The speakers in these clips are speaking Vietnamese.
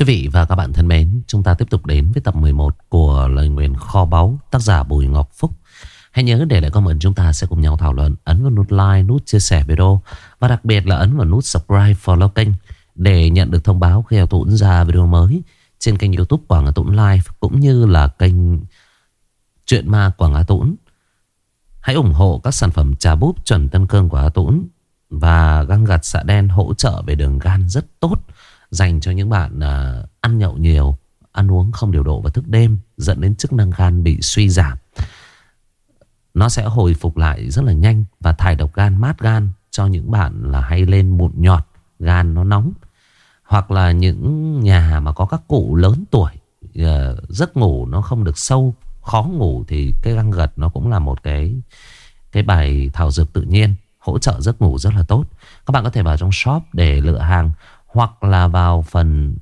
Quý vị và các bạn thân mến, chúng ta tiếp tục đến với tập 11 của Lời Nguyện Kho Báu, tác giả Bùi Ngọc Phúc. Hãy nhớ để lại comment chúng ta sẽ cùng nhau thảo luận, ấn vào nút like, nút chia sẻ video và đặc biệt là ấn vào nút subscribe, follow kênh để nhận được thông báo khi Hà Tũng ra video mới trên kênh youtube Quảng Hà Tũng Live cũng như là kênh Chuyện Ma Quảng Hà Tũng. Hãy ủng hộ các sản phẩm trà búp chuẩn tân cương của Hà Tũng và găng gặt xạ đen hỗ trợ về đường gan rất tốt dành cho những bạn à, ăn nhậu nhiều, ăn uống không điều độ và thức đêm dẫn đến chức năng gan bị suy giảm. Nó sẽ hồi phục lại rất là nhanh và thải độc gan mát gan cho những bạn là hay lên mụn nhọt, gan nó nóng. Hoặc là những nhà mà có các cụ lớn tuổi à, giấc ngủ nó không được sâu, khó ngủ thì cái găng gật nó cũng là một cái cái bài thảo dược tự nhiên hỗ trợ giấc ngủ rất là tốt. Các bạn có thể vào trong shop để lựa hàng hoặc là vào phần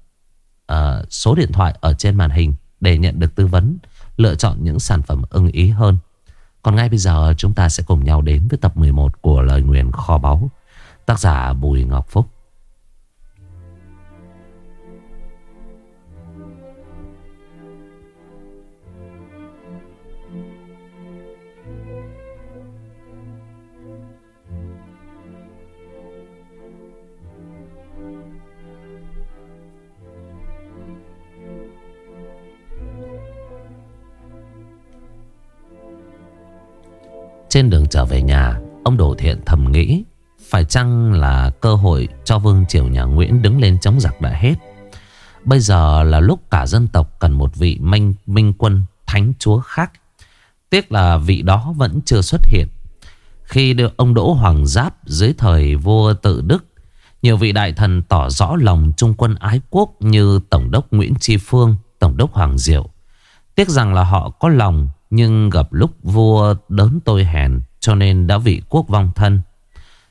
uh, số điện thoại ở trên màn hình để nhận được tư vấn, lựa chọn những sản phẩm ưng ý hơn. Còn ngay bây giờ chúng ta sẽ cùng nhau đến với tập 11 của Lời Nguyền Kho Báu, tác giả Bùi Ngọc Phúc. Trên đường trở về nhà Ông Đồ Thiện thầm nghĩ Phải chăng là cơ hội cho Vương Triều nhà Nguyễn đứng lên chống giặc đã hết? Bây giờ là lúc cả dân tộc cần một vị minh, minh quân thánh chúa khác. Tiếc là vị đó vẫn chưa xuất hiện. Khi được ông Đỗ Hoàng Giáp dưới thời vua tự Đức Nhiều vị đại thần tỏ rõ lòng trung quân ái quốc như Tổng đốc Nguyễn Tri Phương, Tổng đốc Hoàng Diệu. Tiếc rằng là họ có lòng nhưng gặp lúc vua đớn tôi hèn, Cho nên đã vị quốc vong thân.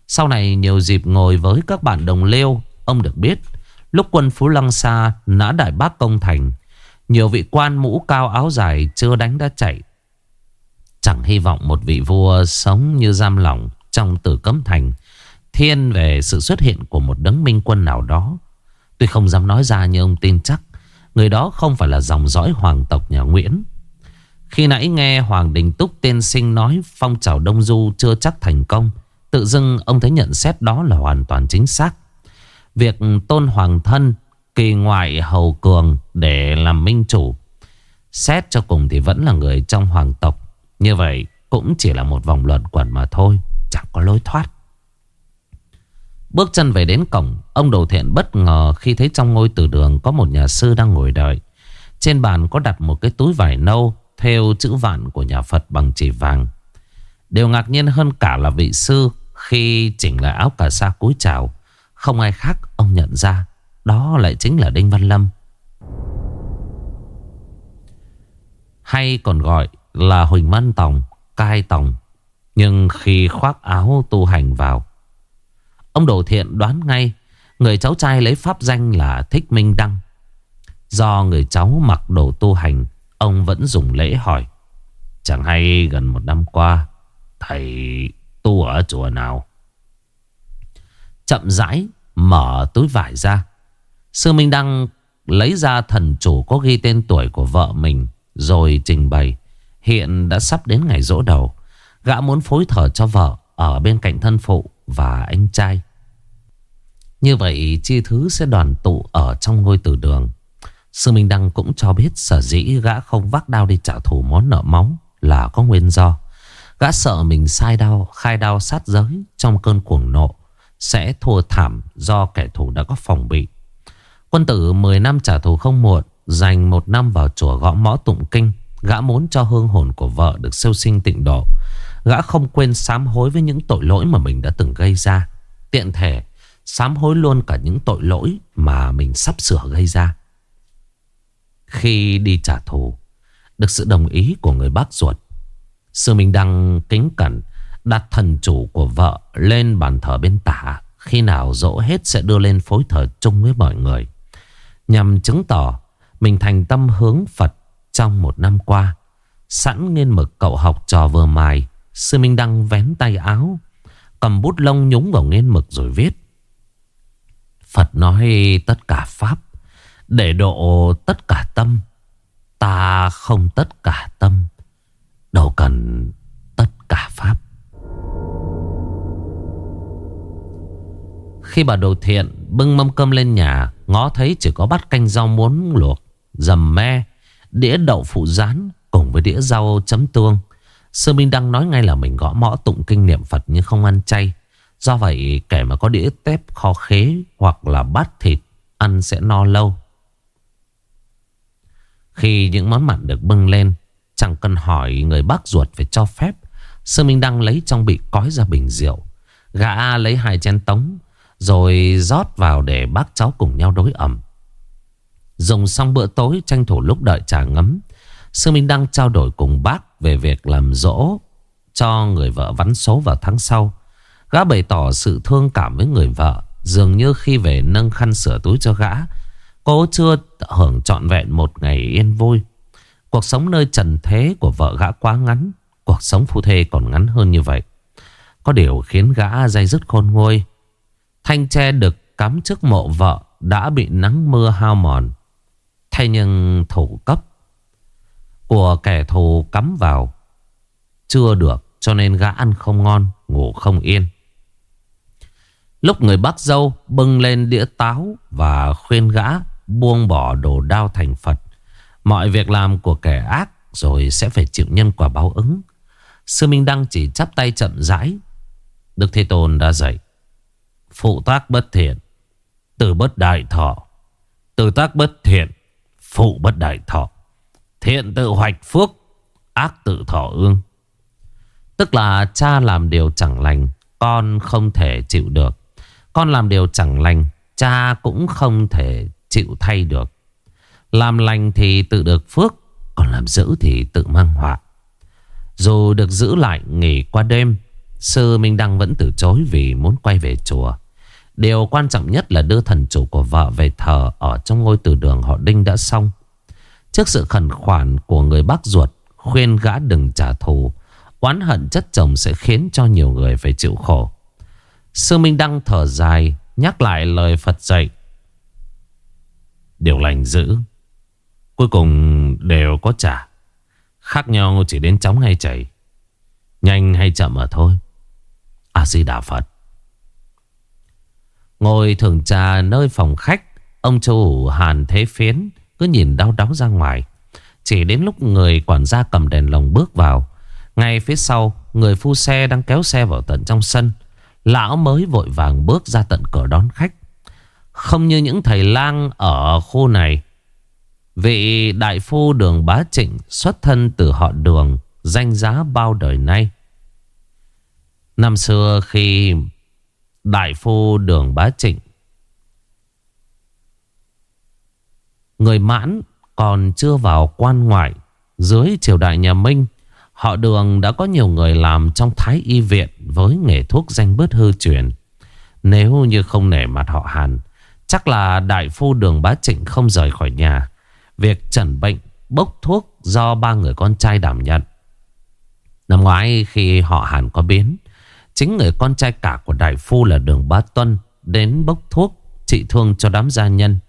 Sau này nhiều dịp ngồi với các bạn đồng liêu Ông được biết, Lúc quân Phú Lăng Sa nã đại bác công thành, Nhiều vị quan mũ cao áo dài chưa đánh đã chạy. Chẳng hy vọng một vị vua sống như giam lỏng trong tử cấm thành, Thiên về sự xuất hiện của một đấng minh quân nào đó. Tuy không dám nói ra nhưng ông tin chắc, Người đó không phải là dòng dõi hoàng tộc nhà Nguyễn khi nãy nghe Hoàng Đình Túc tiên sinh nói phong trào Đông Du chưa chắc thành công. Tự dưng ông thấy nhận xét đó là hoàn toàn chính xác. Việc tôn hoàng thân kỳ ngoại hầu cường để làm minh chủ. Xét cho cùng thì vẫn là người trong hoàng tộc. Như vậy cũng chỉ là một vòng luận quẩn mà thôi. Chẳng có lối thoát. Bước chân về đến cổng, ông đầu thiện bất ngờ khi thấy trong ngôi tử đường có một nhà sư đang ngồi đợi. Trên bàn có đặt một cái túi vải nâu theo chữ vạn của nhà Phật bằng chỉ vàng. Điều ngạc nhiên hơn cả là vị sư khi chỉnh lại áo cà sa cúi chào. Không ai khác ông nhận ra đó lại chính là Đinh Văn Lâm. Hay còn gọi là Huỳnh Văn Tòng, Cai Tòng. Nhưng khi khoác áo tu hành vào, ông Đồ Thiện đoán ngay người cháu trai lấy pháp danh là Thích Minh Đăng. Do người cháu mặc đồ tu hành Ông vẫn dùng lễ hỏi, Chẳng hay gần một năm qua, Thầy tu ở chùa nào? Chậm rãi Mở túi vải ra. Sư Minh Đăng lấy ra thần chủ Có ghi tên tuổi của vợ mình Rồi trình bày, Hiện đã sắp đến ngày rỗ đầu. Gã muốn phối thở cho vợ Ở bên cạnh thân phụ và anh trai. Như vậy, chi thứ sẽ đoàn tụ Ở trong ngôi tử đường. Sư Minh Đăng cũng cho biết sở dĩ gã không vác đao đi trả thù món nợ máu là có nguyên do. Gã sợ mình sai đao, khai đao sát giới trong cơn cuồng nộ sẽ thua thảm do kẻ thù đã có phòng bị. Quân tử 10 năm trả thù không muộn, dành một năm vào chùa gõ mõ tụng kinh. Gã muốn cho hương hồn của vợ được siêu sinh tịnh độ. Gã không quên sám hối với những tội lỗi mà mình đã từng gây ra. Tiện thể, sám hối luôn cả những tội lỗi mà mình sắp sửa gây ra. Khi đi trả thù. Được sự đồng ý của người bác ruột. Sư Minh Đăng kính cẩn Đặt thần chủ của vợ lên bàn thờ bên tả. Khi nào dỗ hết sẽ đưa lên phối thờ chung với mọi người. Nhằm chứng tỏ Mình thành tâm hướng Phật trong một năm qua. Sẵn nghiên mực cậu học trò vừa mài, Sư Minh Đăng vén tay áo, Cầm bút lông nhúng vào nghiên mực rồi viết. Phật nói tất cả Pháp. Để độ tất cả tâm. Ta không tất cả tâm, Đâu cần tất cả pháp. Khi bà đồ thiện bưng mâm cơm lên nhà, Ngó thấy chỉ có bát canh rau muốn luộc, Dầm me, Đĩa đậu phụ rán Cùng với đĩa rau chấm tương. Sư Minh đang nói ngay là mình gõ mõ tụng kinh niệm Phật nhưng không ăn chay. Do vậy, kẻ mà có đĩa tép kho khế Hoặc là bát thịt Ăn sẽ no lâu. Khi những món mặn được bưng lên Chẳng cần hỏi người bác ruột phải cho phép. Sư Minh Đăng lấy trong bị cói ra bình rượu. Gã lấy hai chén tống Rồi rót vào để bác cháu cùng nhau đối ẩm. Dùng xong bữa tối tranh thủ lúc đợi trà ngấm Sư Minh Đăng trao đổi cùng bác về việc làm dỗ cho người vợ vắn số vào tháng sau. Gã bày tỏ sự thương cảm với người vợ, dường như khi về nâng khăn sửa túi cho gã, cô chưa hưởng trọn vẹn một ngày yên vui. Cuộc sống nơi trần thế của vợ gã quá ngắn, cuộc sống phu thê còn ngắn hơn như vậy. Có điều khiến gã dây dứt khôn nguôi. Thanh tre được cắm trước mộ vợ đã bị nắng mưa hao mòn. Thay nhưng thủ cấp của kẻ thù cắm vào chưa được cho nên gã ăn không ngon, ngủ không yên. Lúc người bác dâu bưng lên đĩa táo và khuyên gã buông bỏ đồ đao thành Phật. Mọi việc làm của kẻ ác rồi sẽ phải chịu nhân quả báo ứng. Sư Minh Đăng chỉ chắp tay chậm rãi. Đức Thế Tôn đã dạy. Phụ tác bất thiện, từ bất đại thọ. Từ tác bất thiện, phụ bất đại thọ. Thiện tự hoạch phước Ác tự thọ ương Tức là cha làm điều chẳng lành Con không thể chịu được Con làm điều chẳng lành Cha cũng không thể chịu thay được. Làm lành thì tự được phước, Còn làm dữ thì tự mang họa. Dù được giữ lại nghỉ qua đêm, Sư Minh Đăng vẫn từ chối vì muốn quay về chùa. Điều quan trọng nhất là đưa thần chủ của vợ về thờ Ở trong ngôi từ đường họ Đinh đã xong. Trước sự khẩn khoản của người bác ruột, Khuyên gã đừng trả thù. Oán hận chất chồng sẽ khiến cho nhiều người phải chịu khổ. Sư Minh Đăng thở dài, Nhắc lại lời Phật dạy Điều lành dữ. Cuối cùng đều có trả. Khác nhau chỉ đến chóng hay chảy. Nhanh hay chậm mà thôi. A-di-đà Phật. Ngồi thưởng trà nơi phòng khách, Ông chủ Hàn Thế Phiến cứ nhìn đau đớn ra ngoài. Chỉ đến lúc người quản gia cầm đèn lồng bước vào, Ngay phía sau, Người phu xe đang kéo xe vào tận trong sân. Lão mới vội vàng bước ra tận cửa đón khách. Không như những thầy lang ở khu này. Vị đại phu đường bá trịnh Xuất thân từ họ đường, Danh giá bao đời nay. Năm xưa khi Đại phu đường bá trịnh, Người mãn còn chưa vào quan ngoại Dưới triều đại nhà Minh, Họ đường đã có nhiều người làm trong thái y viện Với nghề thuốc danh bớt hư truyền. Nếu như không nể mặt họ Hàn Chắc là đại phu đường bá trịnh không rời khỏi nhà. Việc chẩn bệnh, bốc thuốc do ba người con trai đảm nhận. Năm ngoái khi họ Hàn có biến, Chính người con trai cả của đại phu là đường bá tuân Đến bốc thuốc trị thương cho đám gia nhân.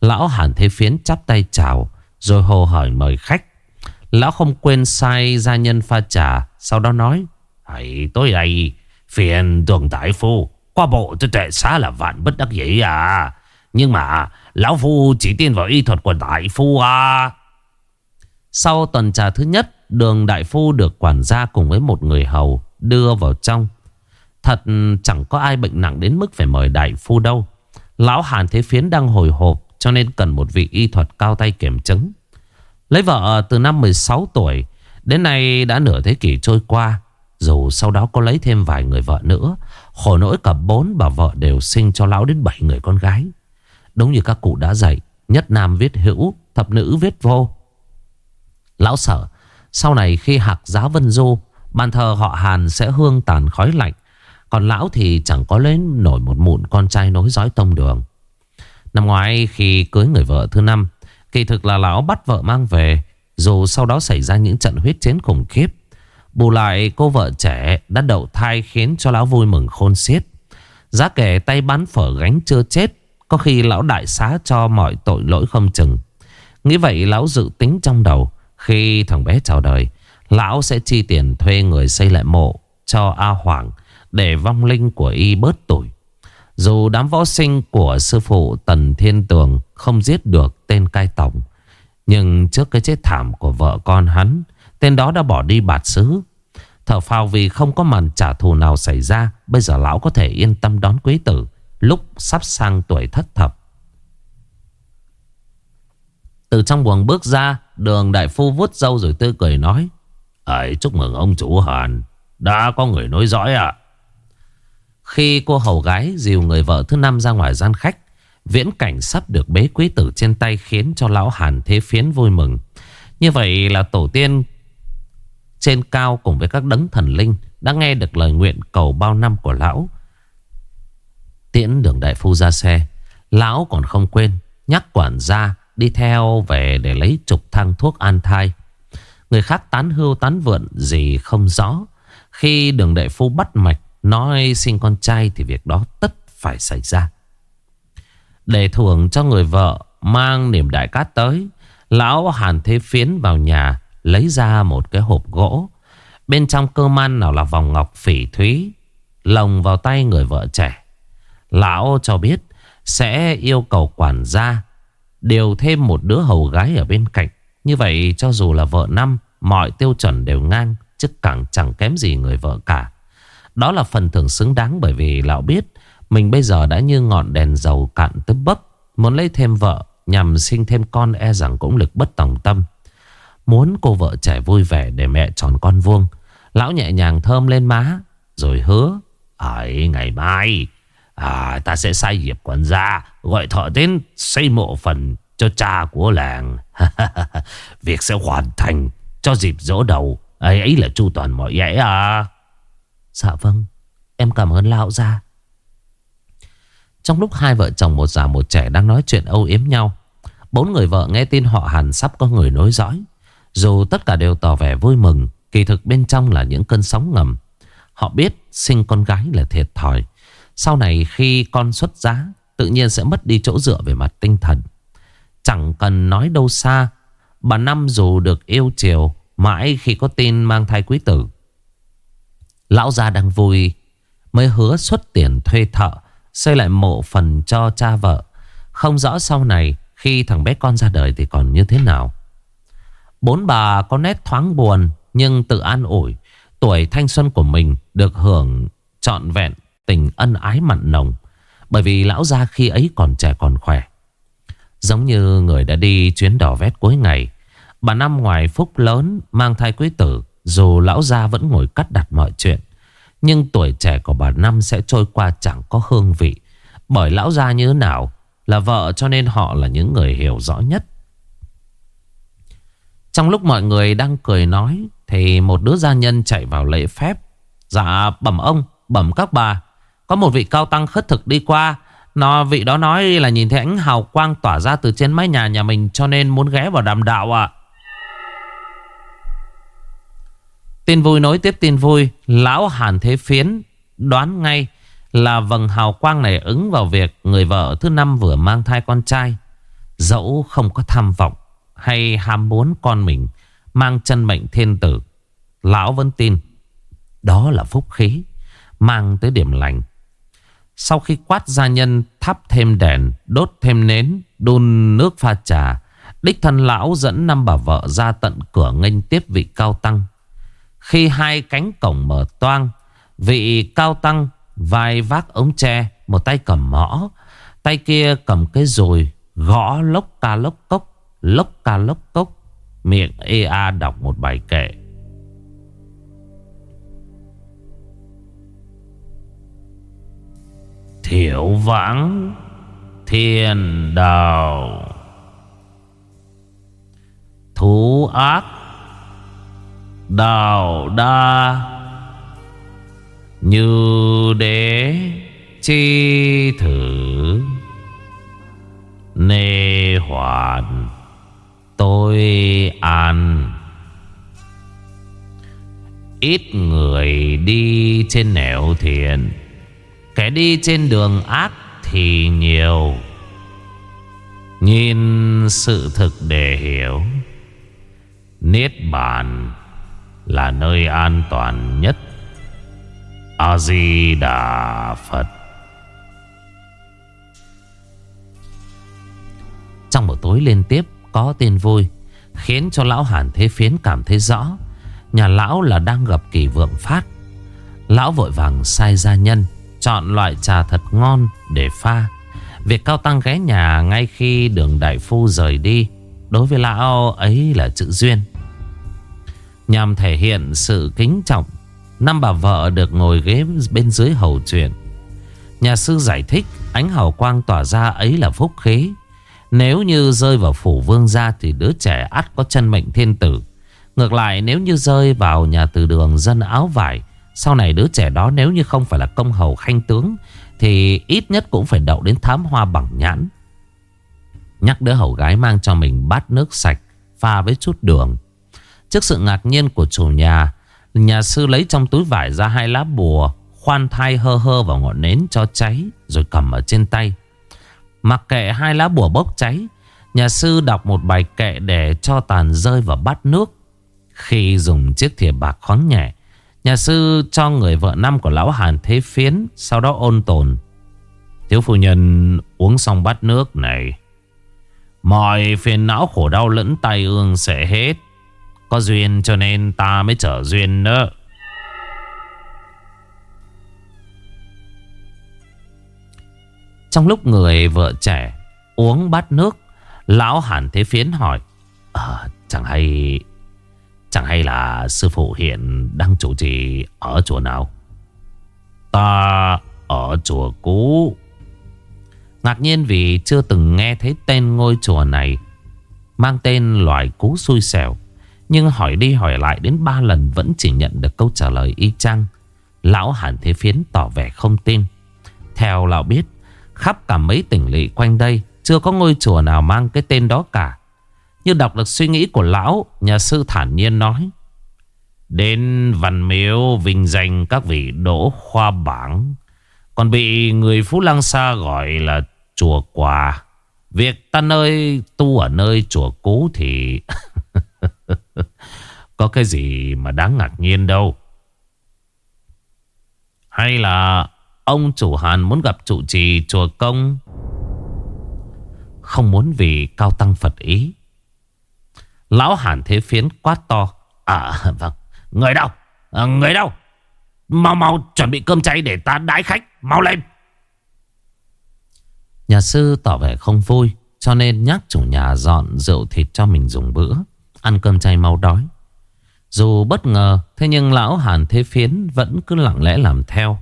Lão Hàn Thế Phiến chắp tay chào, Rồi hồ hỏi mời khách. Lão không quên sai gia nhân pha trà, Sau đó nói, Hãy tối đây, Phiền đường đại phu, Qua bộ cho tệ xá là vạn bất đắc dĩ à. Nhưng mà, Lão phu chỉ tin vào y thuật của đại phu à? Sau tuần trà thứ nhất, Đường đại phu được quản gia cùng với một người hầu Đưa vào trong. Thật chẳng có ai bệnh nặng đến mức phải mời đại phu đâu. Lão Hàn Thế Phiến đang hồi hộp, cho nên cần một vị y thuật cao tay kiểm chứng. Lấy vợ từ năm 16 tuổi, Đến nay đã nửa thế kỷ trôi qua. Dù sau đó có lấy thêm vài người vợ nữa, Khổ nỗi cả bốn bà vợ đều sinh cho lão đến bảy người con gái. Đúng như các cụ đã dạy, Nhất nam viết hữu, Thập nữ viết vô. Lão sợ, Sau này khi hạc giá vân du Bàn thờ họ Hàn sẽ hương tàn khói lạnh, Còn lão thì chẳng có lên nổi một mụn con trai nối dõi tông đường. Năm ngoái khi cưới người vợ thứ năm, Kỳ thực là lão bắt vợ mang về, Dù sau đó xảy ra những trận huyết chiến khủng khiếp. Bù lại, cô vợ trẻ đã đậu thai khiến cho lão vui mừng khôn xiết. Giá kể tay bán phở gánh chưa chết có khi lão đại xá cho mọi tội lỗi không chừng. Nghĩ vậy lão dự tính trong đầu, Khi thằng bé chào đời, Lão sẽ chi tiền thuê người xây lại mộ Cho A Hoàng Để vong linh của y bớt tuổi. Dù đám võ sinh của sư phụ Tần Thiên Tường Không giết được tên cai tổng, Nhưng trước cái chết thảm của vợ con hắn, Tên đó đã bỏ đi bạt xứ. Thở phào vì không có màn trả thù nào xảy ra, Bây giờ lão có thể yên tâm đón quý tử. Lúc sắp sang tuổi thất thập. Từ trong buồng bước ra, Đường đại phu vuốt râu rồi tươi cười nói, Ấy, chúc mừng ông chủ Hàn, Đã có người nối dõi ạ. Khi cô hầu gái dìu người vợ thứ năm ra ngoài gian khách, Viễn cảnh sắp được bế quý tử trên tay Khiến cho lão Hàn thế phiến vui mừng. Như vậy là tổ tiên trên cao cùng với các đấng thần linh đã nghe được lời nguyện cầu bao năm của lão. Tiễn đường đại phu ra xe, lão còn không quên nhắc quản gia đi theo về để lấy trục thang thuốc an thai. Người khác tán hưu tán vượn gì không rõ. Khi đường đại phu bắt mạch nói sinh con trai thì việc đó tất phải xảy ra. Để thưởng cho người vợ mang niềm đại cát tới, lão Hàn Thế Phiến vào nhà Lấy ra một cái hộp gỗ Bên trong cơ man nào là vòng ngọc phỉ thúy Lồng vào tay người vợ trẻ Lão cho biết Sẽ yêu cầu quản gia Điều thêm một đứa hầu gái ở bên cạnh. Như vậy, cho dù là vợ năm, Mọi tiêu chuẩn đều ngang, Chứ càng chẳng kém gì người vợ cả. Đó là phần thưởng xứng đáng Bởi vì lão biết Mình bây giờ đã như ngọn đèn dầu cạn tới bấc. Muốn lấy thêm vợ, Nhằm sinh thêm con e rằng cũng lực bất tòng tâm. Muốn cô vợ trẻ vui vẻ để mẹ tròn con vuông, Lão nhẹ nhàng thơm lên má, Rồi hứa Ấy ngày mai à, Ta sẽ sai dịp quản gia Gọi thợ đến xây mộ phần cho cha của làng. Việc sẽ hoàn thành Cho dịp dỗ đầu. Ấy ấy là chu toàn mọi dễ à. Dạ vâng Em cảm ơn lão gia. Trong lúc hai vợ chồng một già một trẻ đang nói chuyện âu yếm nhau Bốn người vợ nghe tin họ hàn sắp có người nối dõi. Dù tất cả đều tỏ vẻ vui mừng Kỳ thực bên trong là những cơn sóng ngầm. Họ biết sinh con gái là thiệt thòi sau này khi con xuất giá, Tự nhiên sẽ mất đi chỗ dựa về mặt tinh thần. Chẳng cần nói đâu xa, Bà Năm dù được yêu chiều, Mãi khi có tin mang thai quý tử. Lão gia đang vui, Mới hứa xuất tiền thuê thợ, Xây lại mộ phần cho cha vợ. Không rõ sau này, Khi thằng bé con ra đời thì còn như thế nào. Bốn bà có nét thoáng buồn, nhưng tự an ủi. Tuổi thanh xuân của mình được hưởng trọn vẹn tình ân ái mặn nồng. Bởi vì lão gia khi ấy còn trẻ còn khỏe. Giống như người đã đi chuyến đỏ vét cuối ngày. Bà Năm ngoài phúc lớn mang thai quý tử. Dù lão gia vẫn ngồi cắt đặt mọi chuyện. Nhưng tuổi trẻ của bà Năm sẽ trôi qua chẳng có hương vị. Bởi lão gia như thế nào là vợ cho nên họ là những người hiểu rõ nhất trong lúc mọi người đang cười nói, Thì một đứa gia nhân chạy vào lễ phép Dạ bẩm ông, Bẩm các bà có một vị cao tăng khất thực đi qua nó Vị đó nói là nhìn thấy ánh hào quang tỏa ra từ trên mái nhà nhà mình Cho nên muốn ghé vào đàm đạo ạ Tin vui nối tiếp tin vui Lão Hàn Thế Phiến đoán ngay là vầng hào quang này ứng vào việc người vợ thứ năm vừa mang thai con trai. Dẫu không có tham vọng, hay ham muốn con mình mang chân mệnh thiên tử. Lão vẫn tin đó là phúc khí mang tới điểm lành. Sau khi quát gia nhân thắp thêm đèn, đốt thêm nến, đun nước pha trà, đích thân lão dẫn năm bà vợ ra tận cửa nghênh tiếp vị cao tăng. Khi hai cánh cổng mở toang, vị cao tăng vai vác ống tre, một tay cầm mõ, tay kia cầm cái rùi gõ lốc ca lốc cốc Lốc ca lốc cốc Miệng ê a đọc một bài kệ Thiểu vãng Thiên đào. Thú ác, Đào đa, Như đế chi thử, Nê hoàn tôi an. Ít người đi trên nẻo thiện Kẻ đi trên đường ác thì nhiều. Nhìn sự thực để hiểu. Niết bàn là nơi an toàn nhất. A-di-đà Phật. Trong một tối liên tiếp có tin vui, Khiến cho lão Hàn Thế Phiến cảm thấy rõ Nhà lão là đang gặp kỳ vượng phát Lão vội vàng sai gia nhân Chọn loại trà thật ngon để pha. Việc cao tăng ghé nhà ngay khi đường đại phu rời đi, Đối với lão ấy là chữ duyên. Nhằm thể hiện sự kính trọng, Năm bà vợ được ngồi ghế bên dưới hầu chuyện Nhà sư giải thích Ánh hào quang tỏa ra ấy là phúc khí. Nếu như rơi vào phủ vương gia Thì đứa trẻ ắt có chân mệnh thiên tử. Ngược lại, nếu như rơi vào nhà từ đường dân áo vải sau này đứa trẻ đó nếu như không phải là công hầu khanh tướng, Thì ít nhất cũng phải đậu đến thám hoa bằng nhãn. Nhắc đứa hầu gái mang cho mình bát nước sạch, Pha với chút đường. Trước sự ngạc nhiên của chủ nhà Nhà sư lấy trong túi vải ra hai lá bùa, Khoan thai hơ hơ vào ngọn nến cho cháy, Rồi cầm ở trên tay. Mặc kệ hai lá bùa bốc cháy, Nhà sư đọc một bài kệ để cho tàn rơi vào bát nước. Khi dùng chiếc thìa bạc khoáng nhẹ Nhà sư cho người vợ năm của lão Hàn thế phiến Sau đó ôn tồn. Thiếu phu nhân uống xong bát nước này. Mọi phiền não khổ đau lẫn tay ương sẽ hết. Có duyên cho nên ta mới trở duyên nữa Trong lúc người vợ trẻ uống bát nước Lão Hàn thế phiến hỏi à, Chẳng hay Chẳng hay là sư phụ hiện đang chủ trì ở chùa nào Ta ở chùa cũ Ngạc nhiên vì chưa từng nghe thấy tên ngôi chùa này Mang tên loài cú xui xẻo nhưng hỏi đi hỏi lại đến ba lần vẫn chỉ nhận được câu trả lời y chang. Lão Hàn Thế Phiến tỏ vẻ không tin. Theo lão biết, khắp cả mấy tỉnh lỵ quanh đây chưa có ngôi chùa nào mang cái tên đó cả. Như đọc được suy nghĩ của lão, nhà sư thản nhiên nói. Đến văn miếu vinh danh các vị đỗ khoa bảng. Còn bị người Phú Lăng Sa gọi là chùa quà. Việc ta nơi tu ở nơi chùa cũ thì Có cái gì mà đáng ngạc nhiên đâu Hay là Ông chủ Hàn muốn gặp trụ trì chùa công Không muốn vì cao tăng Phật ý Lão Hàn thế phiến quát to. À vâng. Người đâu? À, Người đâu? Mau mau chuẩn bị cơm cháy để ta đái khách. Mau lên. Nhà sư tỏ vẻ không vui Cho nên nhắc chủ nhà dọn rượu thịt cho mình dùng bữa Ăn cơm chay mau đói. Dù bất ngờ Thế nhưng lão Hàn Thế Phiến Vẫn cứ lặng lẽ làm theo.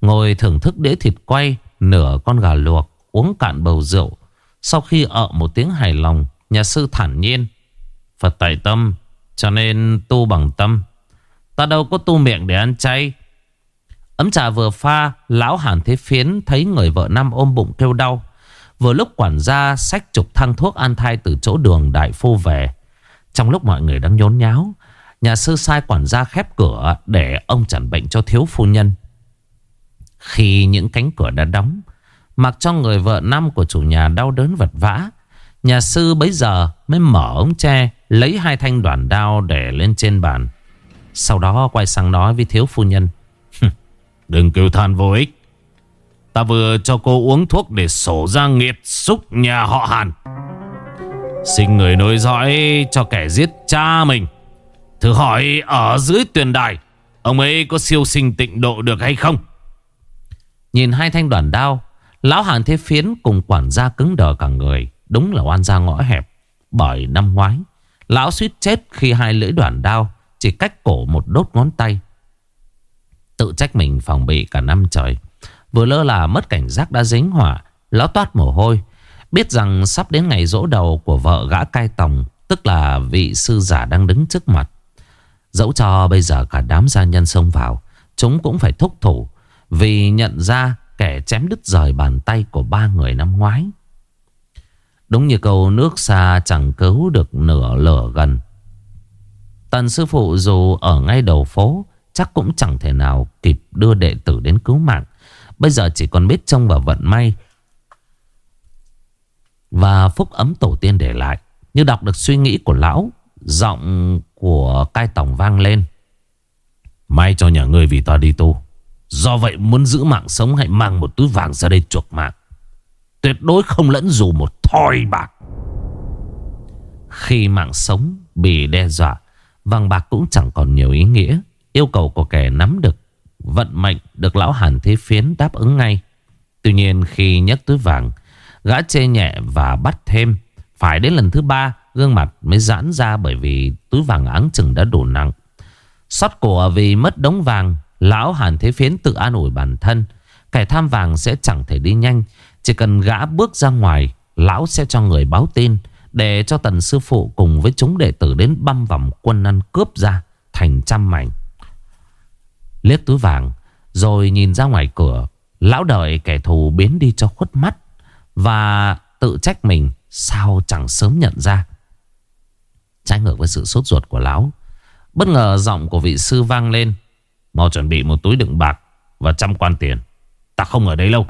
Ngồi thưởng thức đĩa thịt quay Nửa con gà luộc Uống cạn bầu rượu. Sau khi ợ một tiếng hài lòng Nhà sư thản nhiên Phật tại tâm, Cho nên tu bằng tâm. Ta đâu có tu miệng để ăn chay. Ấm trà vừa pha, Lão Hàn Thế Phiến thấy người vợ năm ôm bụng kêu đau. Vừa lúc quản gia xách chục thang thuốc an thai từ chỗ đường đại phu về. Trong lúc mọi người đang nhốn nháo, Nhà sư sai quản gia khép cửa Để ông chẩn bệnh cho thiếu phu nhân. Khi những cánh cửa đã đóng, Mặc cho người vợ năm của chủ nhà đau đớn vật vã, Nhà sư bấy giờ mới mở ống tre Lấy hai thanh đoàn đao để lên trên bàn. Sau đó quay sang nói với thiếu phu nhân. Đừng kêu than vô ích. Ta vừa cho cô uống thuốc để sổ ra nghiệt xúc nhà họ Hàn. Sinh người nối dõi cho kẻ giết cha mình. Thử hỏi ở dưới tuyền đài Ông ấy có siêu sinh tịnh độ được hay không? Nhìn hai thanh đoàn đao Lão Hàn Thế Phiến cùng quản gia cứng đờ cả người Đúng là oan gia ngõ hẹp Bởi năm ngoái Lão suýt chết khi hai lưỡi đoạn đao Chỉ cách cổ một đốt ngón tay. Tự trách mình phòng bị cả năm trời. Vừa lơ là mất cảnh giác đã dính hỏa, Lão toát mồ hôi. Biết rằng sắp đến ngày rỗ đầu của vợ gã cai tòng, Tức là vị sư giả đang đứng trước mặt. Dẫu cho bây giờ cả đám gia nhân xông vào, Chúng cũng phải thúc thủ Vì nhận ra kẻ chém đứt rời bàn tay của ba người năm ngoái. Đúng như câu nước xa chẳng cứu được nửa lửa gần. Tần sư phụ dù ở ngay đầu phố, Chắc cũng chẳng thể nào kịp đưa đệ tử đến cứu mạng. Bây giờ chỉ còn biết trông vào vận may Và phúc ấm tổ tiên để lại. Như đọc được suy nghĩ của lão, Giọng của cai tổng vang lên. May cho nhà ngươi vì ta đi tu. Do vậy muốn giữ mạng sống Hãy mang một túi vàng ra đây chuộc mạng. Tuyệt đối không lẫn dù một thoi bạc. Khi mạng sống bị đe dọa, Vàng bạc cũng chẳng còn nhiều ý nghĩa. Yêu cầu của kẻ nắm được, Vận mệnh được lão Hàn Thế Phiến đáp ứng ngay. Tuy nhiên khi nhấc túi vàng, Gã chê nhẹ và bắt thêm, Phải đến lần thứ ba, Gương mặt mới giãn ra bởi vì túi vàng áng chừng đã đủ nặng. Xót của vì mất đống vàng, Lão Hàn Thế Phiến tự an ủi bản thân, Kẻ tham vàng sẽ chẳng thể đi nhanh. Chỉ cần gã bước ra ngoài, Lão sẽ cho người báo tin Để cho tần sư phụ cùng với chúng đệ tử đến băm vòng quân ăn cướp ra, Thành trăm mảnh. Liếc túi vàng, Rồi nhìn ra ngoài cửa, Lão đợi kẻ thù biến đi cho khuất mắt Và tự trách mình Sao chẳng sớm nhận ra. Trái ngược với sự sốt ruột của lão, Bất ngờ giọng của vị sư vang lên. Mau chuẩn bị một túi đựng bạc Và trăm quan tiền, Ta không ở đây lâu.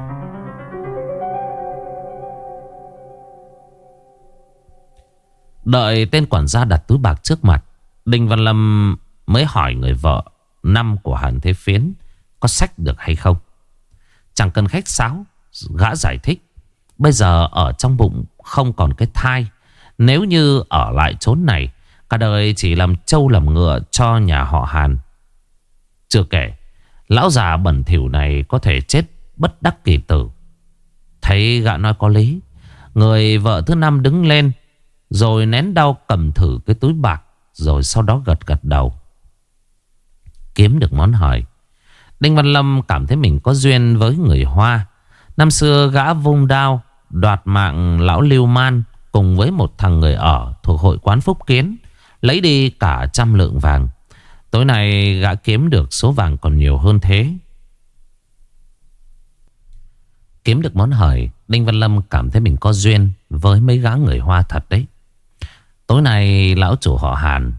Đợi tên quản gia đặt túi bạc trước mặt, Đinh Văn Lâm mới hỏi người vợ Năm của Hàn Thế Phiến Có sách được hay không. Chẳng cần khách sáo, Gã giải thích, Bây giờ ở trong bụng không còn cái thai. Nếu như ở lại chốn này, Cả đời chỉ làm trâu làm ngựa cho nhà họ Hàn. Chưa kể, Lão già bẩn thỉu này có thể chết bất đắc kỳ tử. Thấy gã nói có lý, Người vợ thứ năm đứng lên rồi nén đau cầm thử cái túi bạc, Rồi sau đó gật gật đầu. Kiếm được món hỏi. Đinh Văn Lâm cảm thấy mình có duyên với người Hoa. Năm xưa gã vung đao, Đoạt mạng lão Lưu Man Cùng với một thằng người ở Thuộc hội quán Phúc Kiến, Lấy đi cả trăm lượng vàng. Tối nay gã kiếm được số vàng còn nhiều hơn thế. Kiếm được món hời Đinh Văn Lâm cảm thấy mình có duyên Với mấy gã người Hoa thật đấy. Tối nay, lão chủ họ Hàn,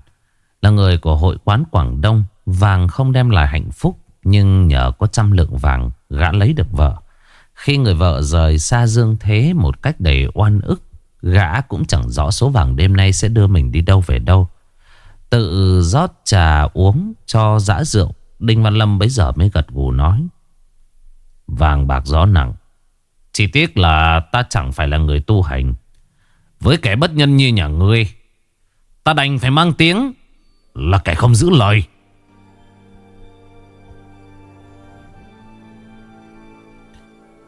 Là người của hội quán Quảng Đông, Vàng không đem lại hạnh phúc, Nhưng nhờ có trăm lượng vàng, Gã lấy được vợ. Khi người vợ rời xa dương thế Một cách đầy oan ức, Gã cũng chẳng rõ số vàng đêm nay Sẽ đưa mình đi đâu về đâu. Tự rót trà uống cho dã rượu, Đinh Văn Lâm bấy giờ mới gật gù nói, Vàng bạc gió nặng Chỉ tiếc là ta chẳng phải là người tu hành. Với kẻ bất nhân như nhà ngươi Ta đành phải mang tiếng Là kẻ không giữ lời.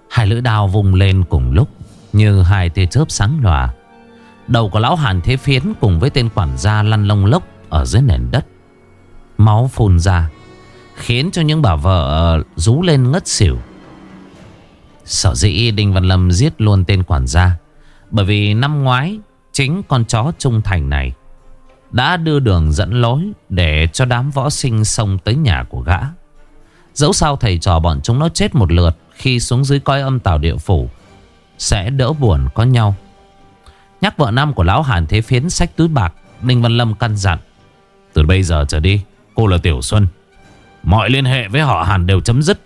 Hai lưỡi đao vùng lên cùng lúc, Như hai tia chớp sáng lòa. Đầu của lão Hàn Thế Phiến Cùng với tên quản gia lăn lông lốc Ở dưới nền đất. Máu phun ra, Khiến cho những bà vợ ờ, rú lên ngất xỉu. Sở dĩ Đinh Văn Lâm giết luôn tên quản gia, Bởi vì năm ngoái Chính con chó trung thành này đã đưa đường dẫn lối Để cho đám võ sinh xông tới nhà của gã. Dẫu sao thầy trò bọn chúng nó chết một lượt Khi xuống dưới coi âm tàu địa phủ, Sẽ đỡ buồn có nhau. Nhắc vợ năm của lão Hàn Thế Phiến sách túi bạc Đinh Văn Lâm căn dặn, Từ bây giờ trở đi, Cô là Tiểu Xuân, Mọi liên hệ với họ Hàn đều chấm dứt.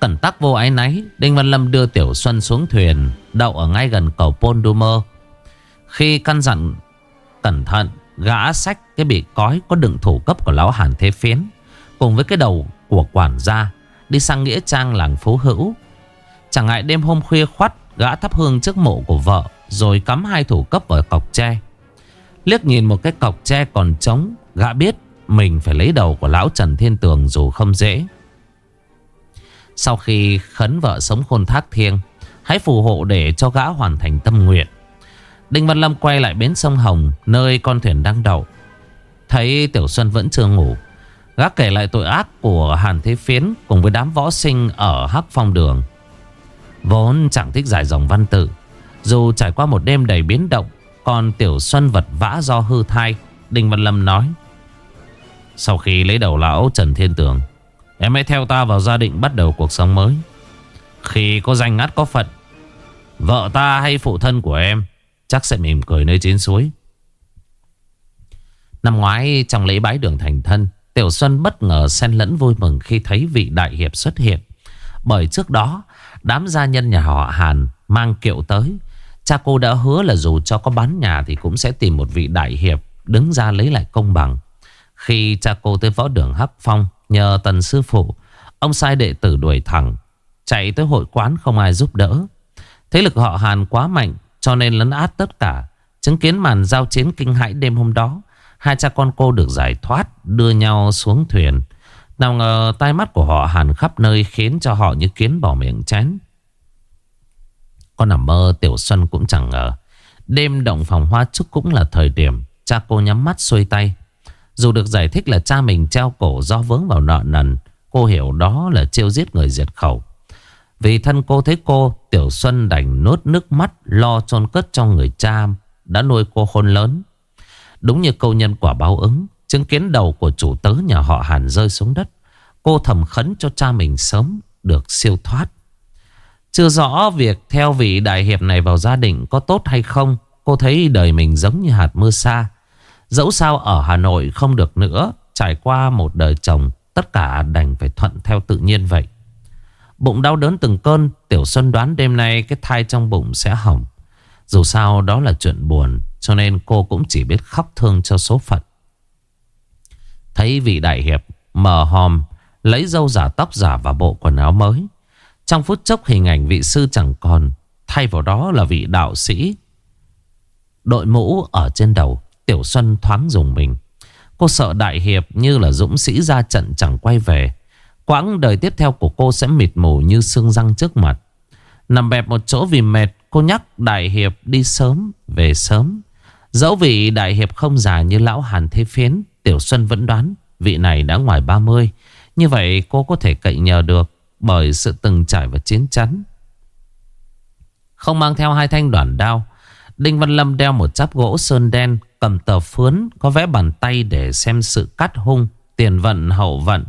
Cẩn tắc vô ái náy Đinh Văn Lâm đưa Tiểu Xuân xuống thuyền, Đậu ở ngay gần cầu Pôn Khi căn dặn Cẩn thận, Gã sách cái bị cói có đựng thủ cấp của lão Hàn Thế Phiến, Cùng với cái đầu của quản gia, Đi sang Nghĩa Trang làng Phú Hữu. Chẳng ngại đêm hôm khuya khoắt, Gã thắp hương trước mộ của vợ, Rồi cắm hai thủ cấp vào cọc tre. Liếc nhìn một cái cọc tre còn trống, Gã biết mình phải lấy đầu của lão Trần Thiên Tường dù không dễ. Sau khi khấn vợ sống khôn thác thiêng, Hãy phù hộ để cho gã hoàn thành tâm nguyện. Đinh Văn Lâm quay lại bến sông Hồng, Nơi con thuyền đang đậu. Thấy Tiểu Xuân vẫn chưa ngủ, gác kể lại tội ác của Hàn Thế Phiến Cùng với đám võ sinh ở Hắc Phong Đường. Vốn chẳng thích giải dòng văn tự, Dù trải qua một đêm đầy biến động, Còn Tiểu Xuân vật vã do hư thai, Đinh Văn Lâm nói, Sau khi lấy đầu lão Trần Thiên Tường, Em hãy theo ta vào gia định bắt đầu cuộc sống mới. Khi có danh ngắt có phận, Vợ ta hay phụ thân của em Chắc sẽ mỉm cười nơi trên suối. Năm ngoái, trong lễ bái đường thành thân, Tiểu Xuân bất ngờ xen lẫn vui mừng khi thấy vị đại hiệp xuất hiện. Bởi trước đó, Đám gia nhân nhà họ Hàn Mang kiệu tới. Cha cô đã hứa là dù cho có bán nhà Thì cũng sẽ tìm một vị đại hiệp Đứng ra lấy lại công bằng. Khi cha cô tới võ đường Hắc Phong, Nhờ tần sư phụ, Ông sai đệ tử đuổi thẳng, Chạy tới hội quán không ai giúp đỡ. Thế lực họ Hàn quá mạnh cho nên lấn át tất cả, Chứng kiến màn giao chiến kinh hãi đêm hôm đó, Hai cha con cô được giải thoát, Đưa nhau xuống thuyền. Nào ngờ tai mắt của họ Hàn khắp nơi Khiến cho họ như kiến bỏ miệng chén. Con nằm mơ, Tiểu Xuân cũng chẳng ngờ. Đêm động phòng hoa trúc cũng là thời điểm, Cha cô nhắm mắt xuôi tay. Dù được giải thích là cha mình treo cổ do vướng vào nợ nần, Cô hiểu đó là chiêu giết người diệt khẩu. Vì thân cô thấy cô, Tiểu Xuân đành nuốt nước mắt Lo chôn cất cho người cha Đã nuôi cô khôn lớn. Đúng như câu nhân quả báo ứng, Chứng kiến đầu của chủ tớ nhà họ Hàn rơi xuống đất, Cô thầm khấn cho cha mình sớm Được siêu thoát. Chưa rõ việc theo vị đại hiệp này vào gia đình Có tốt hay không, Cô thấy đời mình giống như hạt mưa xa. Dẫu sao ở Hà Nội không được nữa, Trải qua một đời chồng, Tất cả đành phải thuận theo tự nhiên vậy. Bụng đau đớn từng cơn, Tiểu Xuân đoán đêm nay cái thai trong bụng sẽ hỏng. Dù sao đó là chuyện buồn, Cho nên cô cũng chỉ biết khóc thương cho số phận. Thấy vị đại hiệp Mở hòm, Lấy dâu giả tóc giả và bộ quần áo mới. Trong phút chốc hình ảnh vị sư chẳng còn, Thay vào đó là vị đạo sĩ. Đội mũ ở trên đầu, Tiểu Xuân thoáng dùng mình. Cô sợ đại hiệp như là dũng sĩ ra trận chẳng quay về. Quãng đời tiếp theo của cô sẽ mịt mù như xương răng trước mặt. Nằm bẹp một chỗ vì mệt, Cô nhắc đại hiệp đi sớm, Về sớm. Dẫu vị đại hiệp không già như lão Hàn Thế Phiến, Tiểu Xuân vẫn đoán Vị này đã ngoài 30 Như vậy cô có thể cậy nhờ được Bởi sự từng trải và chiến chắn. Không mang theo hai thanh đoạn đao, Đinh Văn Lâm đeo một chắp gỗ sơn đen, Cầm tờ phướn, Có vẽ bàn tay để xem sự cắt hung, Tiền vận, hậu vận.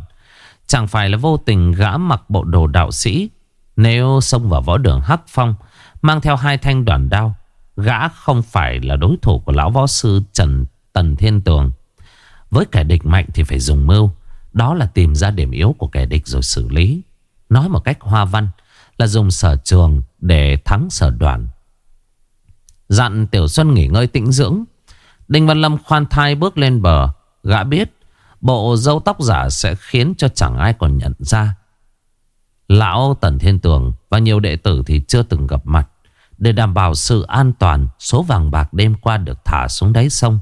Chẳng phải là vô tình gã mặc bộ đồ đạo sĩ. Nếu xông vào võ đường Hắc Phong, Mang theo hai thanh đoàn đao, Gã không phải là đối thủ của lão võ sư Trần Tần Thiên Tường. Với kẻ địch mạnh thì phải dùng mưu. Đó là tìm ra điểm yếu của kẻ địch rồi xử lý. Nói một cách hoa văn Là dùng sở trường để thắng sở đoàn. Dặn Tiểu Xuân nghỉ ngơi tĩnh dưỡng. Đinh Văn Lâm khoan thai bước lên bờ. Gã biết Bộ dâu tóc giả sẽ khiến cho chẳng ai còn nhận ra. Lão Tần Thiên Tường Và nhiều đệ tử thì chưa từng gặp mặt. Để đảm bảo sự an toàn, Số vàng bạc đêm qua được thả xuống đáy sông.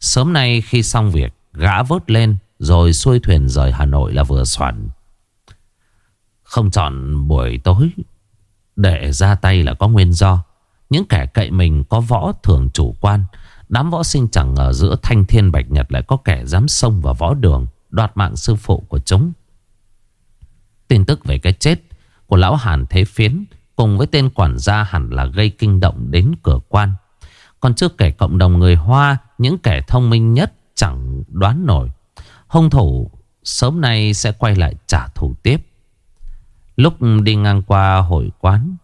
Sớm nay khi xong việc, Gã vớt lên, Rồi xuôi thuyền rời Hà Nội là vừa soạn. Không chọn buổi tối, Để ra tay là có nguyên do. Những kẻ cậy mình có võ thường chủ quan Đám võ sinh chẳng ngờ giữa thanh thiên bạch nhật lại có kẻ dám xông vào võ đường, Đoạt mạng sư phụ của chúng. Tin tức về cái chết của lão Hàn Thế Phiến Cùng với tên quản gia hẳn là gây kinh động đến cửa quan. Còn chưa kể cộng đồng người Hoa, Những kẻ thông minh nhất chẳng đoán nổi. Hung thủ sớm nay sẽ quay lại trả thù tiếp. Lúc đi ngang qua hội quán,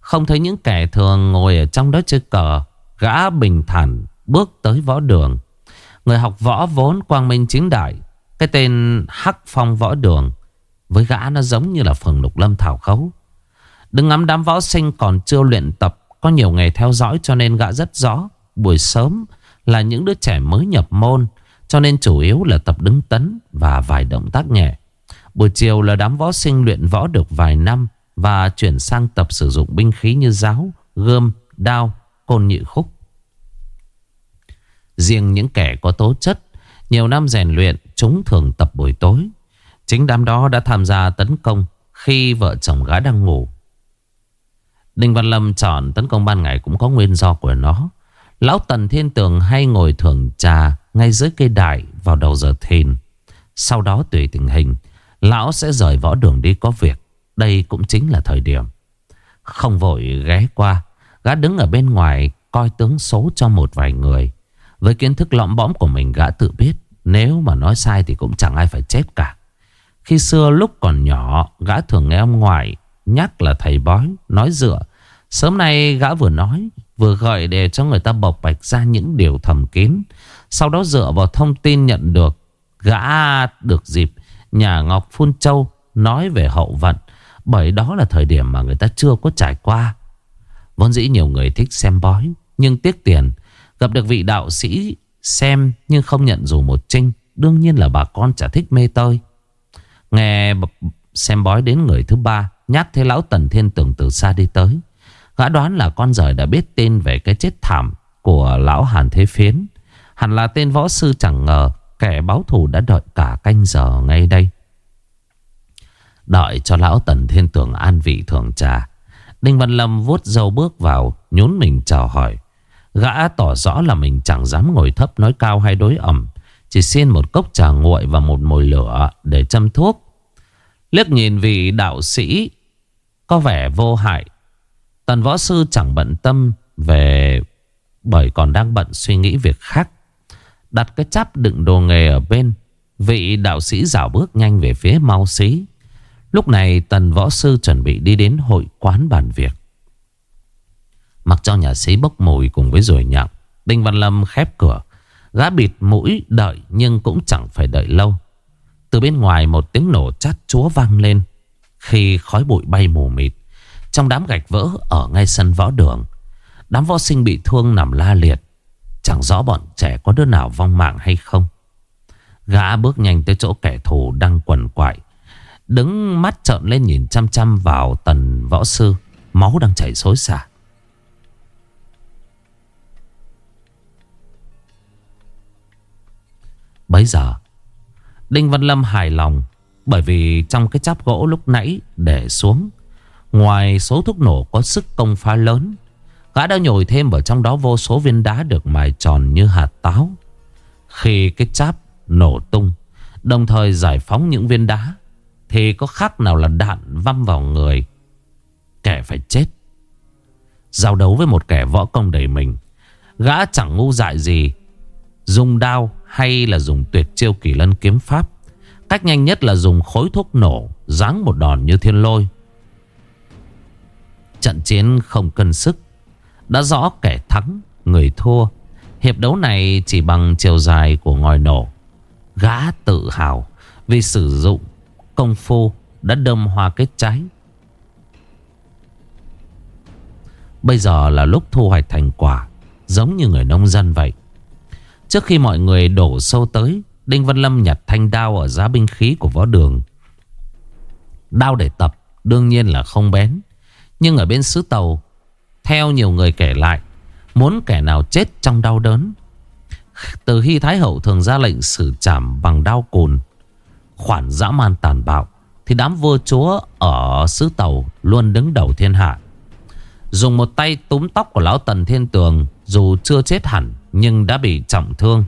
Không thấy những kẻ thường ngồi ở trong đó chơi cờ, Gã bình thản bước tới võ đường. Người học võ vốn quang minh chính đại. Cái tên Hắc Phong võ đường. Với gã nó giống như là phần lục lâm thảo khấu. Đừng ngắm đám võ sinh còn chưa luyện tập. Có nhiều ngày theo dõi cho nên gã rất rõ. Buổi sớm là những đứa trẻ mới nhập môn. Cho nên chủ yếu là tập đứng tấn và vài động tác nhẹ. Buổi chiều là đám võ sinh luyện võ được vài năm và chuyển sang tập sử dụng binh khí như giáo, gươm, đao, côn nhị khúc. Riêng những kẻ có tố chất, Nhiều năm rèn luyện, Chúng thường tập buổi tối. Chính đám đó đã tham gia tấn công Khi vợ chồng gái đang ngủ. Đinh Văn Lâm chọn tấn công ban ngày Cũng có nguyên do của nó. Lão Tần Thiên Tường hay ngồi thưởng trà Ngay dưới cây đại vào đầu giờ thìn. Sau đó tùy tình hình, Lão sẽ rời võ đường đi có việc. Đây cũng chính là thời điểm. Không vội ghé qua, Gã đứng ở bên ngoài Coi tướng số cho một vài người với kiến thức lõm bõm của mình gã tự biết, Nếu mà nói sai thì cũng chẳng ai phải chết cả. Khi xưa lúc còn nhỏ, Gã thường nghe ông ngoại Nhắc là thầy bói, Nói dựa, Sớm nay gã vừa nói, Vừa gợi để cho người ta bộc bạch ra những điều thầm kín. Sau đó dựa vào thông tin nhận được, Gã được dịp Nhà Ngọc Phun Châu Nói về hậu vận. Bởi đó là thời điểm mà người ta chưa có trải qua. Vốn dĩ nhiều người thích xem bói, Nhưng tiếc tiền Gặp được vị đạo sĩ xem nhưng không nhận dù một trinh Đương nhiên là bà con chả thích mê tơi. Nghe xem bói đến người thứ ba, Nhát thấy lão Tần Thiên tưởng từ xa đi tới. Gã đoán là con rời đã biết tên về cái chết thảm Của lão Hàn Thế Phiến. Hẳn là tên võ sư chẳng ngờ, Kẻ báo thù đã đợi cả canh giờ ngay đây. Đợi cho lão Tần Thiên Tường an vị thưởng trà, Đinh Văn Lâm vuốt dâu bước vào, Nhún mình chào hỏi. Gã tỏ rõ là mình chẳng dám ngồi thấp nói cao hay đối ẩm. Chỉ xin một cốc trà nguội và một mồi lửa để châm thuốc. Liếc nhìn vị đạo sĩ Có vẻ vô hại. Tần võ sư chẳng bận tâm về Bởi còn đang bận suy nghĩ việc khác. Đặt cái cháp đựng đồ nghề ở bên, Vị đạo sĩ dạo bước nhanh về phía mau xí. Lúc này tần võ sư chuẩn bị đi đến hội quán bàn việc. Mặc cho nhà sĩ bốc mùi cùng với rồi nhặng, Đinh Văn Lâm khép cửa. Gã bịt mũi đợi nhưng cũng chẳng phải đợi lâu. Từ bên ngoài một tiếng nổ chát chúa vang lên, Khi khói bụi bay mù mịt, Trong đám gạch vỡ ở ngay sân võ đường, Đám võ sinh bị thương nằm la liệt. Chẳng rõ bọn trẻ có đứa nào vong mạng hay không. Gã bước nhanh tới chỗ kẻ thù đang quần quại, Đứng mắt trợn lên nhìn chăm chăm vào tần võ sư, Máu đang chảy xối xả. Bấy giờ, Đinh Văn Lâm hài lòng Bởi vì trong cái cháp gỗ lúc nãy để xuống, Ngoài số thuốc nổ có sức công phá lớn, Gã đã nhồi thêm vào trong đó vô số viên đá được mài tròn như hạt táo. Khi cái cháp nổ tung, Đồng thời giải phóng những viên đá, Thì có khác nào là đạn văm vào người Kẻ phải chết? Giao đấu với một kẻ võ công đầy mình, Gã chẳng ngu dại gì, Dùng đao hay là dùng tuyệt chiêu kỳ lân kiếm pháp. Cách nhanh nhất là dùng khối thuốc nổ, Giáng một đòn như thiên lôi. Trận chiến không cân sức. Đã rõ kẻ thắng, Người thua. Hiệp đấu này chỉ bằng chiều dài của ngòi nổ. Gã tự hào Vì sử dụng công phu Đã đâm hoa kết trái. Bây giờ là lúc thu hoạch thành quả, Giống như người nông dân vậy. Trước khi mọi người đổ sâu tới, Đinh Văn Lâm nhặt thanh đao ở giá binh khí của võ đường. Đao để tập đương nhiên là không bén, Nhưng ở bên xứ tàu, Theo nhiều người kể lại, Muốn kẻ nào chết trong đau đớn. Từ khi Thái Hậu thường ra lệnh xử trảm bằng đao cồn Khoản dã man tàn bạo, Thì đám vua chúa ở xứ tàu Luôn đứng đầu thiên hạ. Dùng một tay túm tóc của lão Tần Thiên Tường, Dù chưa chết hẳn nhưng đã bị trọng thương.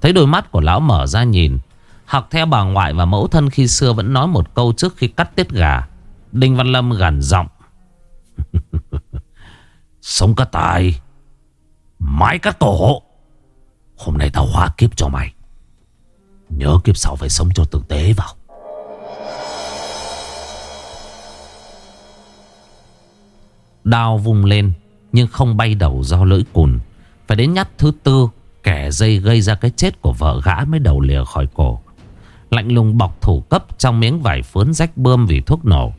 Thấy đôi mắt của lão mở ra nhìn, Học theo bà ngoại và mẫu thân khi xưa vẫn nói một câu trước khi cắt tiết gà. Đinh Văn Lâm gằn giọng. Sống cả tài, Mãi cả tổ Hôm nay tao hóa kiếp cho mày. Nhớ kiếp sau phải sống cho tử tế vào. Đao vùng lên, Nhưng không bay đầu do lưỡi cùn phải đến nhát thứ tư, Kẻ dây gây ra cái chết của vợ gã mới đầu lìa khỏi cổ. Lạnh lùng bọc thủ cấp trong miếng vải phướn rách bơm vì thuốc nổ.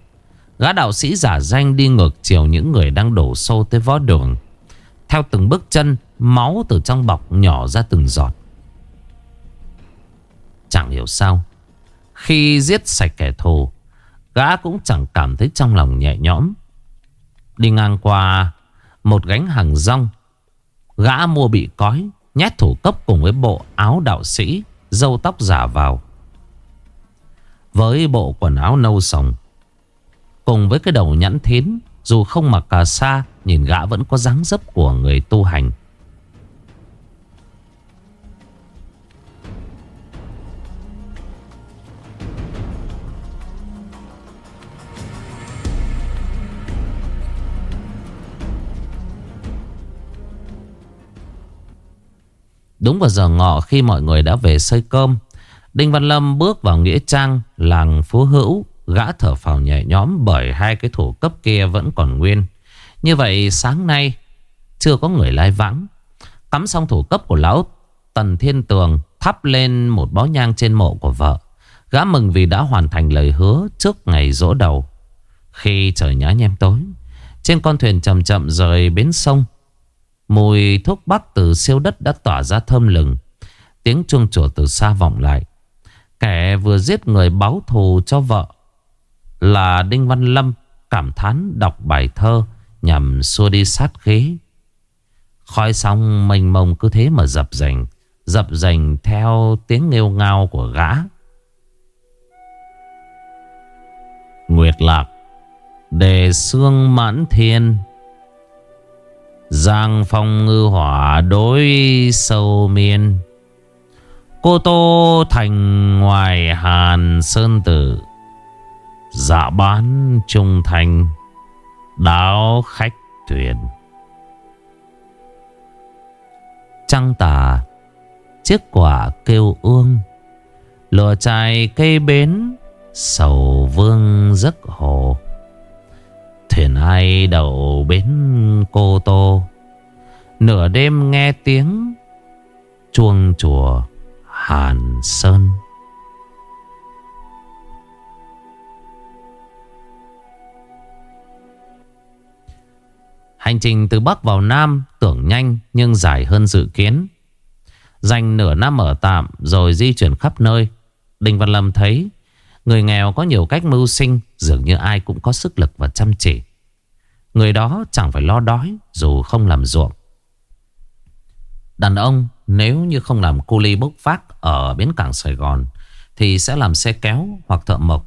Gã đạo sĩ giả danh đi ngược chiều những người đang đổ xô tới võ đường. Theo từng bước chân, Máu từ trong bọc nhỏ ra từng giọt. Chẳng hiểu sao, Khi giết sạch kẻ thù, Gã cũng chẳng cảm thấy trong lòng nhẹ nhõm. Đi ngang qua Một gánh hàng rong Gã mua bị cói, Nhét thủ cấp cùng với bộ áo đạo sĩ Dâu tóc giả vào. Với bộ quần áo nâu sòng, Cùng với cái đầu nhẵn thín Dù không mặc cà sa, Nhìn gã vẫn có dáng dấp của người tu hành. Đúng vào giờ ngọ khi mọi người đã về xây cơm, Đinh Văn Lâm bước vào Nghĩa Trang Làng Phú Hữu, Gã thở phào nhẹ nhõm bởi hai cái thủ cấp kia vẫn còn nguyên. Như vậy, sáng nay, Chưa có người lai vắng Cắm xong thủ cấp của lão Tần Thiên Tường, Thắp lên một bó nhang trên mộ của vợ. Gã mừng vì đã hoàn thành lời hứa Trước ngày rỗ đầu. Khi trời nhá nhem tối, Trên con thuyền chậm chậm rời bến sông Mùi thuốc bắc từ siêu đất đã tỏa ra thơm lừng. Tiếng chuông chùa từ xa vọng lại. Kẻ vừa giết người báo thù cho vợ Là Đinh Văn Lâm Cảm thán đọc bài thơ Nhằm xua đi sát khí. Khói xong mênh mông cứ thế mà dập dành Dập dành theo tiếng nghêu ngao của gã. Nguyệt lạc, Đề xương mãn thiên. Giang phong ngư hỏa đối sâu miên. Cô Tô Thành ngoài Hàn Sơn Tử. Dạ bán trung thành, Đáo khách thuyền. Trăng tà, Chiếc quả kêu ương. Lửa chài cây bến, Sầu vương giấc hồ. Thuyền ai đậu bến Cô Tô Nửa đêm nghe tiếng Chuông chùa Hàn Sơn Hành trình từ Bắc vào Nam tưởng nhanh nhưng dài hơn dự kiến. Dành nửa năm ở tạm rồi di chuyển khắp nơi. Đinh Văn Lâm thấy người nghèo có nhiều cách mưu sinh, dường như ai cũng có sức lực và chăm chỉ. Người đó chẳng phải lo đói dù không làm ruộng. Đàn ông nếu như không làm cu ly bốc phát ở bến cảng Sài Gòn thì sẽ làm xe kéo hoặc thợ mộc.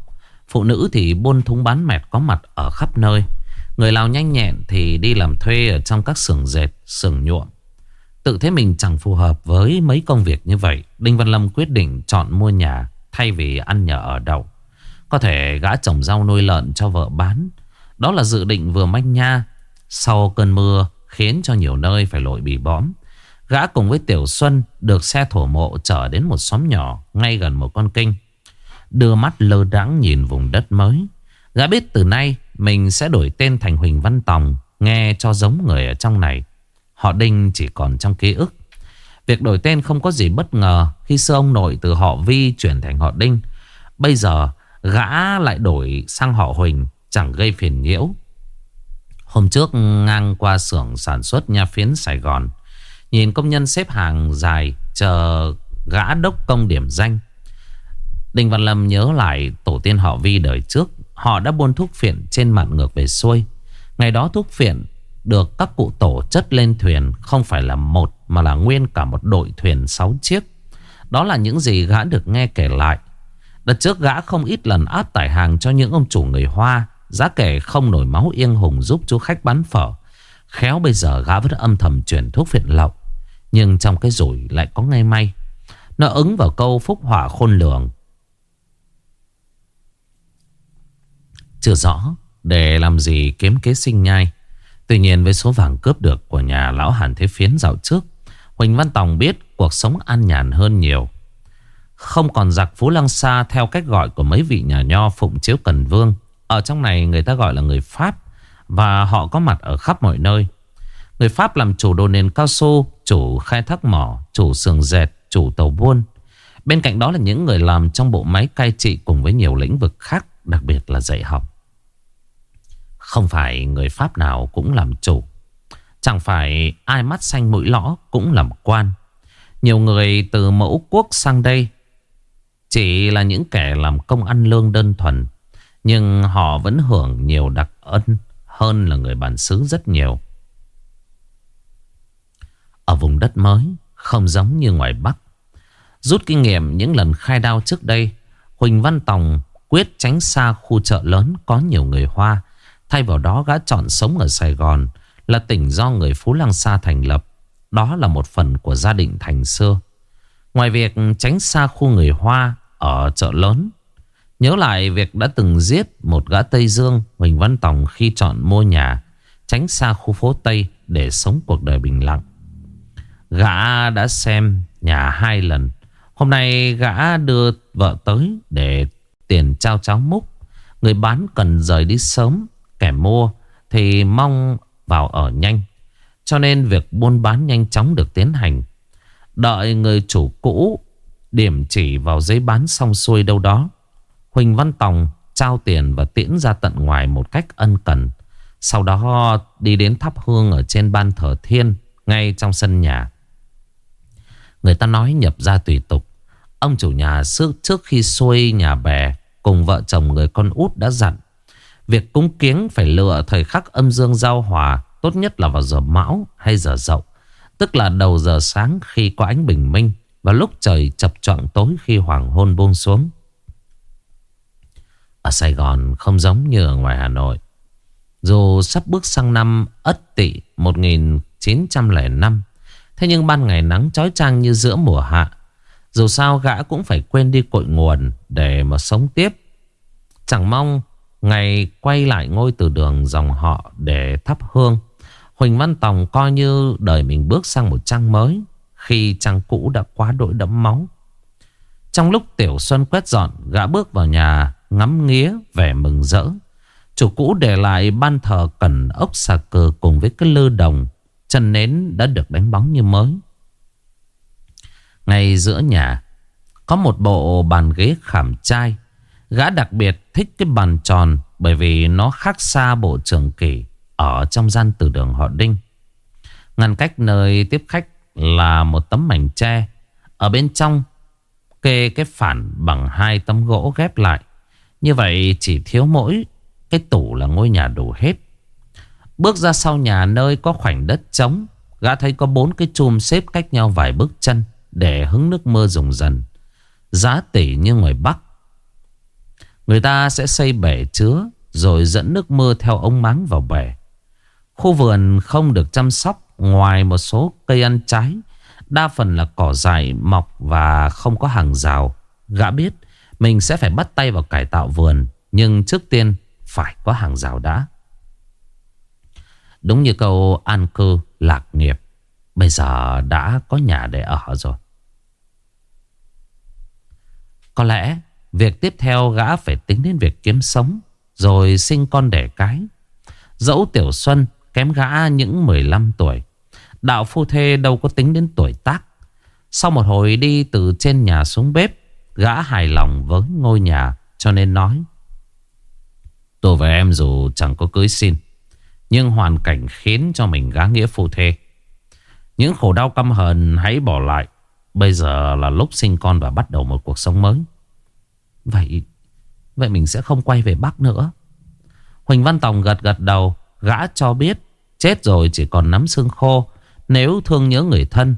Phụ nữ thì buôn thúng bán mẹt có mặt ở khắp nơi. Người Lào nhanh nhẹn thì đi làm thuê ở trong các xưởng dệt, xưởng nhuộm. Tự thấy mình chẳng phù hợp với mấy công việc như vậy. Đinh Văn Lâm quyết định chọn mua nhà thay vì ăn nhờ ở đậu. Có thể gã trồng rau nuôi lợn cho vợ bán. Đó là dự định vừa manh nha. Sau cơn mưa khiến cho nhiều nơi phải lội bị bóm. Gã cùng với Tiểu Xuân được xe thổ mộ chở đến một xóm nhỏ ngay gần một con kinh. Đưa mắt lơ đãng nhìn vùng đất mới. Gã biết từ nay mình sẽ đổi tên thành Huỳnh Văn Tòng, Nghe cho giống người ở trong này Họ Đinh chỉ còn trong ký ức Việc đổi tên không có gì bất ngờ Khi xưa ông nội từ họ Vi chuyển thành họ Đinh Bây giờ gã lại đổi sang họ Huỳnh Chẳng gây phiền nhiễu. Hôm trước ngang qua xưởng sản xuất nha phiến Sài Gòn, Nhìn công nhân xếp hàng dài Chờ gã đốc công điểm danh. Đinh Văn Lâm nhớ lại tổ tiên họ Vi đời trước, Họ đã buôn thuốc phiện trên mặt ngược về xuôi. Ngày đó thuốc phiện được các cụ tổ chất lên thuyền Không phải là một mà là nguyên cả một đội thuyền 6 chiếc. Đó là những gì gã được nghe kể lại. Đợt trước gã không ít lần áp tải hàng cho những ông chủ người Hoa Giá kể không nổi máu yên hùng giúp chú khách bán phở. Khéo bây giờ gã vẫn âm thầm chuyển thuốc phiện lậu. Nhưng trong cái rủi lại có ngay may. Nó ứng vào câu phúc hỏa khôn lường. Chưa rõ để làm gì kiếm kế sinh nhai. Tuy nhiên với số vàng cướp được của nhà lão Hàn Thế Phiến dạo trước, Huỳnh Văn Tòng biết cuộc sống an nhàn hơn nhiều. Không còn giặc Phú Lăng Sa theo cách gọi của mấy vị nhà nho Phụng Chiếu Cần Vương. Ở trong này người ta gọi là người Pháp, Và họ có mặt ở khắp mọi nơi. Người Pháp làm chủ đồ nền cao su, Chủ khai thác mỏ, Chủ sườn dệt, Chủ tàu buôn. Bên cạnh đó là những người làm trong bộ máy cai trị Cùng với nhiều lĩnh vực khác, Đặc biệt là dạy học. Không phải người Pháp nào cũng làm chủ. Chẳng phải ai mắt xanh mũi lõ cũng làm quan. Nhiều người từ mẫu quốc sang đây, Chỉ là những kẻ làm công ăn lương đơn thuần nhưng họ vẫn hưởng nhiều đặc ân Hơn là người bản xứ rất nhiều. Ở vùng đất mới, Không giống như ngoài Bắc, Rút kinh nghiệm những lần khai đao trước đây, Huỳnh Văn Tòng Quyết tránh xa khu chợ lớn có nhiều người Hoa, Thay vào đó gã chọn sống ở Sài Gòn Là tỉnh do người Phú Lăng Sa thành lập. Đó là một phần của gia đình thành xưa Ngoài việc tránh xa khu người Hoa ở chợ lớn Nhớ lại việc đã từng giết một gã Tây Dương Huỳnh Văn Tòng khi chọn mua nhà Tránh xa khu phố Tây để sống cuộc đời bình lặng Gã đã xem nhà hai lần Hôm nay gã đưa vợ tới để tiền trao cháo múc. Người bán cần rời đi sớm, kẻ mua thì mong vào ở nhanh. Cho nên việc buôn bán nhanh chóng được tiến hành. Đợi người chủ cũ điểm chỉ vào giấy bán xong xuôi đâu đó. Huỳnh Văn Tòng trao tiền và tiễn ra tận ngoài một cách ân cần. Sau đó đi đến thắp hương ở trên ban thờ thiên Ngay trong sân nhà. Người ta nói nhập ra tùy tục. Ông chủ nhà trước, trước khi xuôi nhà bè Cùng vợ chồng người con út đã dặn Việc cúng kiếng phải lựa thời khắc âm dương giao hòa Tốt nhất là vào giờ mão hay giờ dậu Tức là đầu giờ sáng khi có ánh bình minh Và lúc trời chập choạng tối khi hoàng hôn buông xuống. Ở Sài Gòn không giống như ở ngoài Hà Nội. Dù sắp bước sang năm Ất Tỵ 1905 Thế nhưng ban ngày nắng chói chang như giữa mùa hạ. Dù sao gã cũng phải quên đi cội nguồn Để mà sống tiếp. Chẳng mong ngày quay lại ngôi từ đường dòng họ để thắp hương, Huỳnh Văn Tòng coi như đời mình bước sang một trang mới Khi trang cũ đã quá đỗi đẫm máu. Trong lúc Tiểu Xuân quét dọn, Gã bước vào nhà ngắm nghía, vẻ mừng rỡ. Chủ cũ để lại ban thờ cần ốc xà cờ cùng với cái lư đồng, Chân nến đã được đánh bóng như mới. Ngay giữa nhà, Có một bộ bàn ghế khảm trai. Gã đặc biệt thích cái bàn tròn Bởi vì nó khác xa bộ trường kỷ Ở trong gian từ đường họ Đinh. Ngăn cách nơi tiếp khách Là một tấm mảnh tre. Ở bên trong Kê cái phản bằng hai tấm gỗ ghép lại. Như vậy chỉ thiếu mỗi Cái tủ là ngôi nhà đủ hết. Bước ra sau nhà nơi có khoảnh đất trống, Gã thấy có bốn cái chùm xếp cách nhau vài bước chân Để hứng nước mưa dùng dần. Giá tỷ như ngoài Bắc. Người ta sẽ xây bể chứa Rồi dẫn nước mưa theo ống máng vào bể. Khu vườn không được chăm sóc, Ngoài một số cây ăn trái, Đa phần là cỏ dại, mọc Và không có hàng rào. Gã biết mình sẽ phải bắt tay vào cải tạo vườn, Nhưng trước tiên phải có hàng rào đã Đúng như câu an cư lạc nghiệp, Bây giờ đã có nhà để ở rồi. Có lẽ Việc tiếp theo gã phải tính đến việc kiếm sống, Rồi sinh con đẻ cái. Dẫu Tiểu Xuân kém gã những 15 tuổi, Đạo phu thê đâu có tính đến tuổi tác. Sau một hồi đi từ trên nhà xuống bếp Gã hài lòng với ngôi nhà, Cho nên nói, Tôi và em dù chẳng có cưới xin, Nhưng hoàn cảnh khiến cho mình gã nghĩa phù thê. Những khổ đau căm hờn hãy bỏ lại. Bây giờ là lúc sinh con và bắt đầu một cuộc sống mới. Vậy Vậy mình sẽ không quay về Bắc nữa. Huỳnh Văn Tòng gật gật đầu. Gã cho biết, Chết rồi chỉ còn nắm xương khô. Nếu thương nhớ người thân,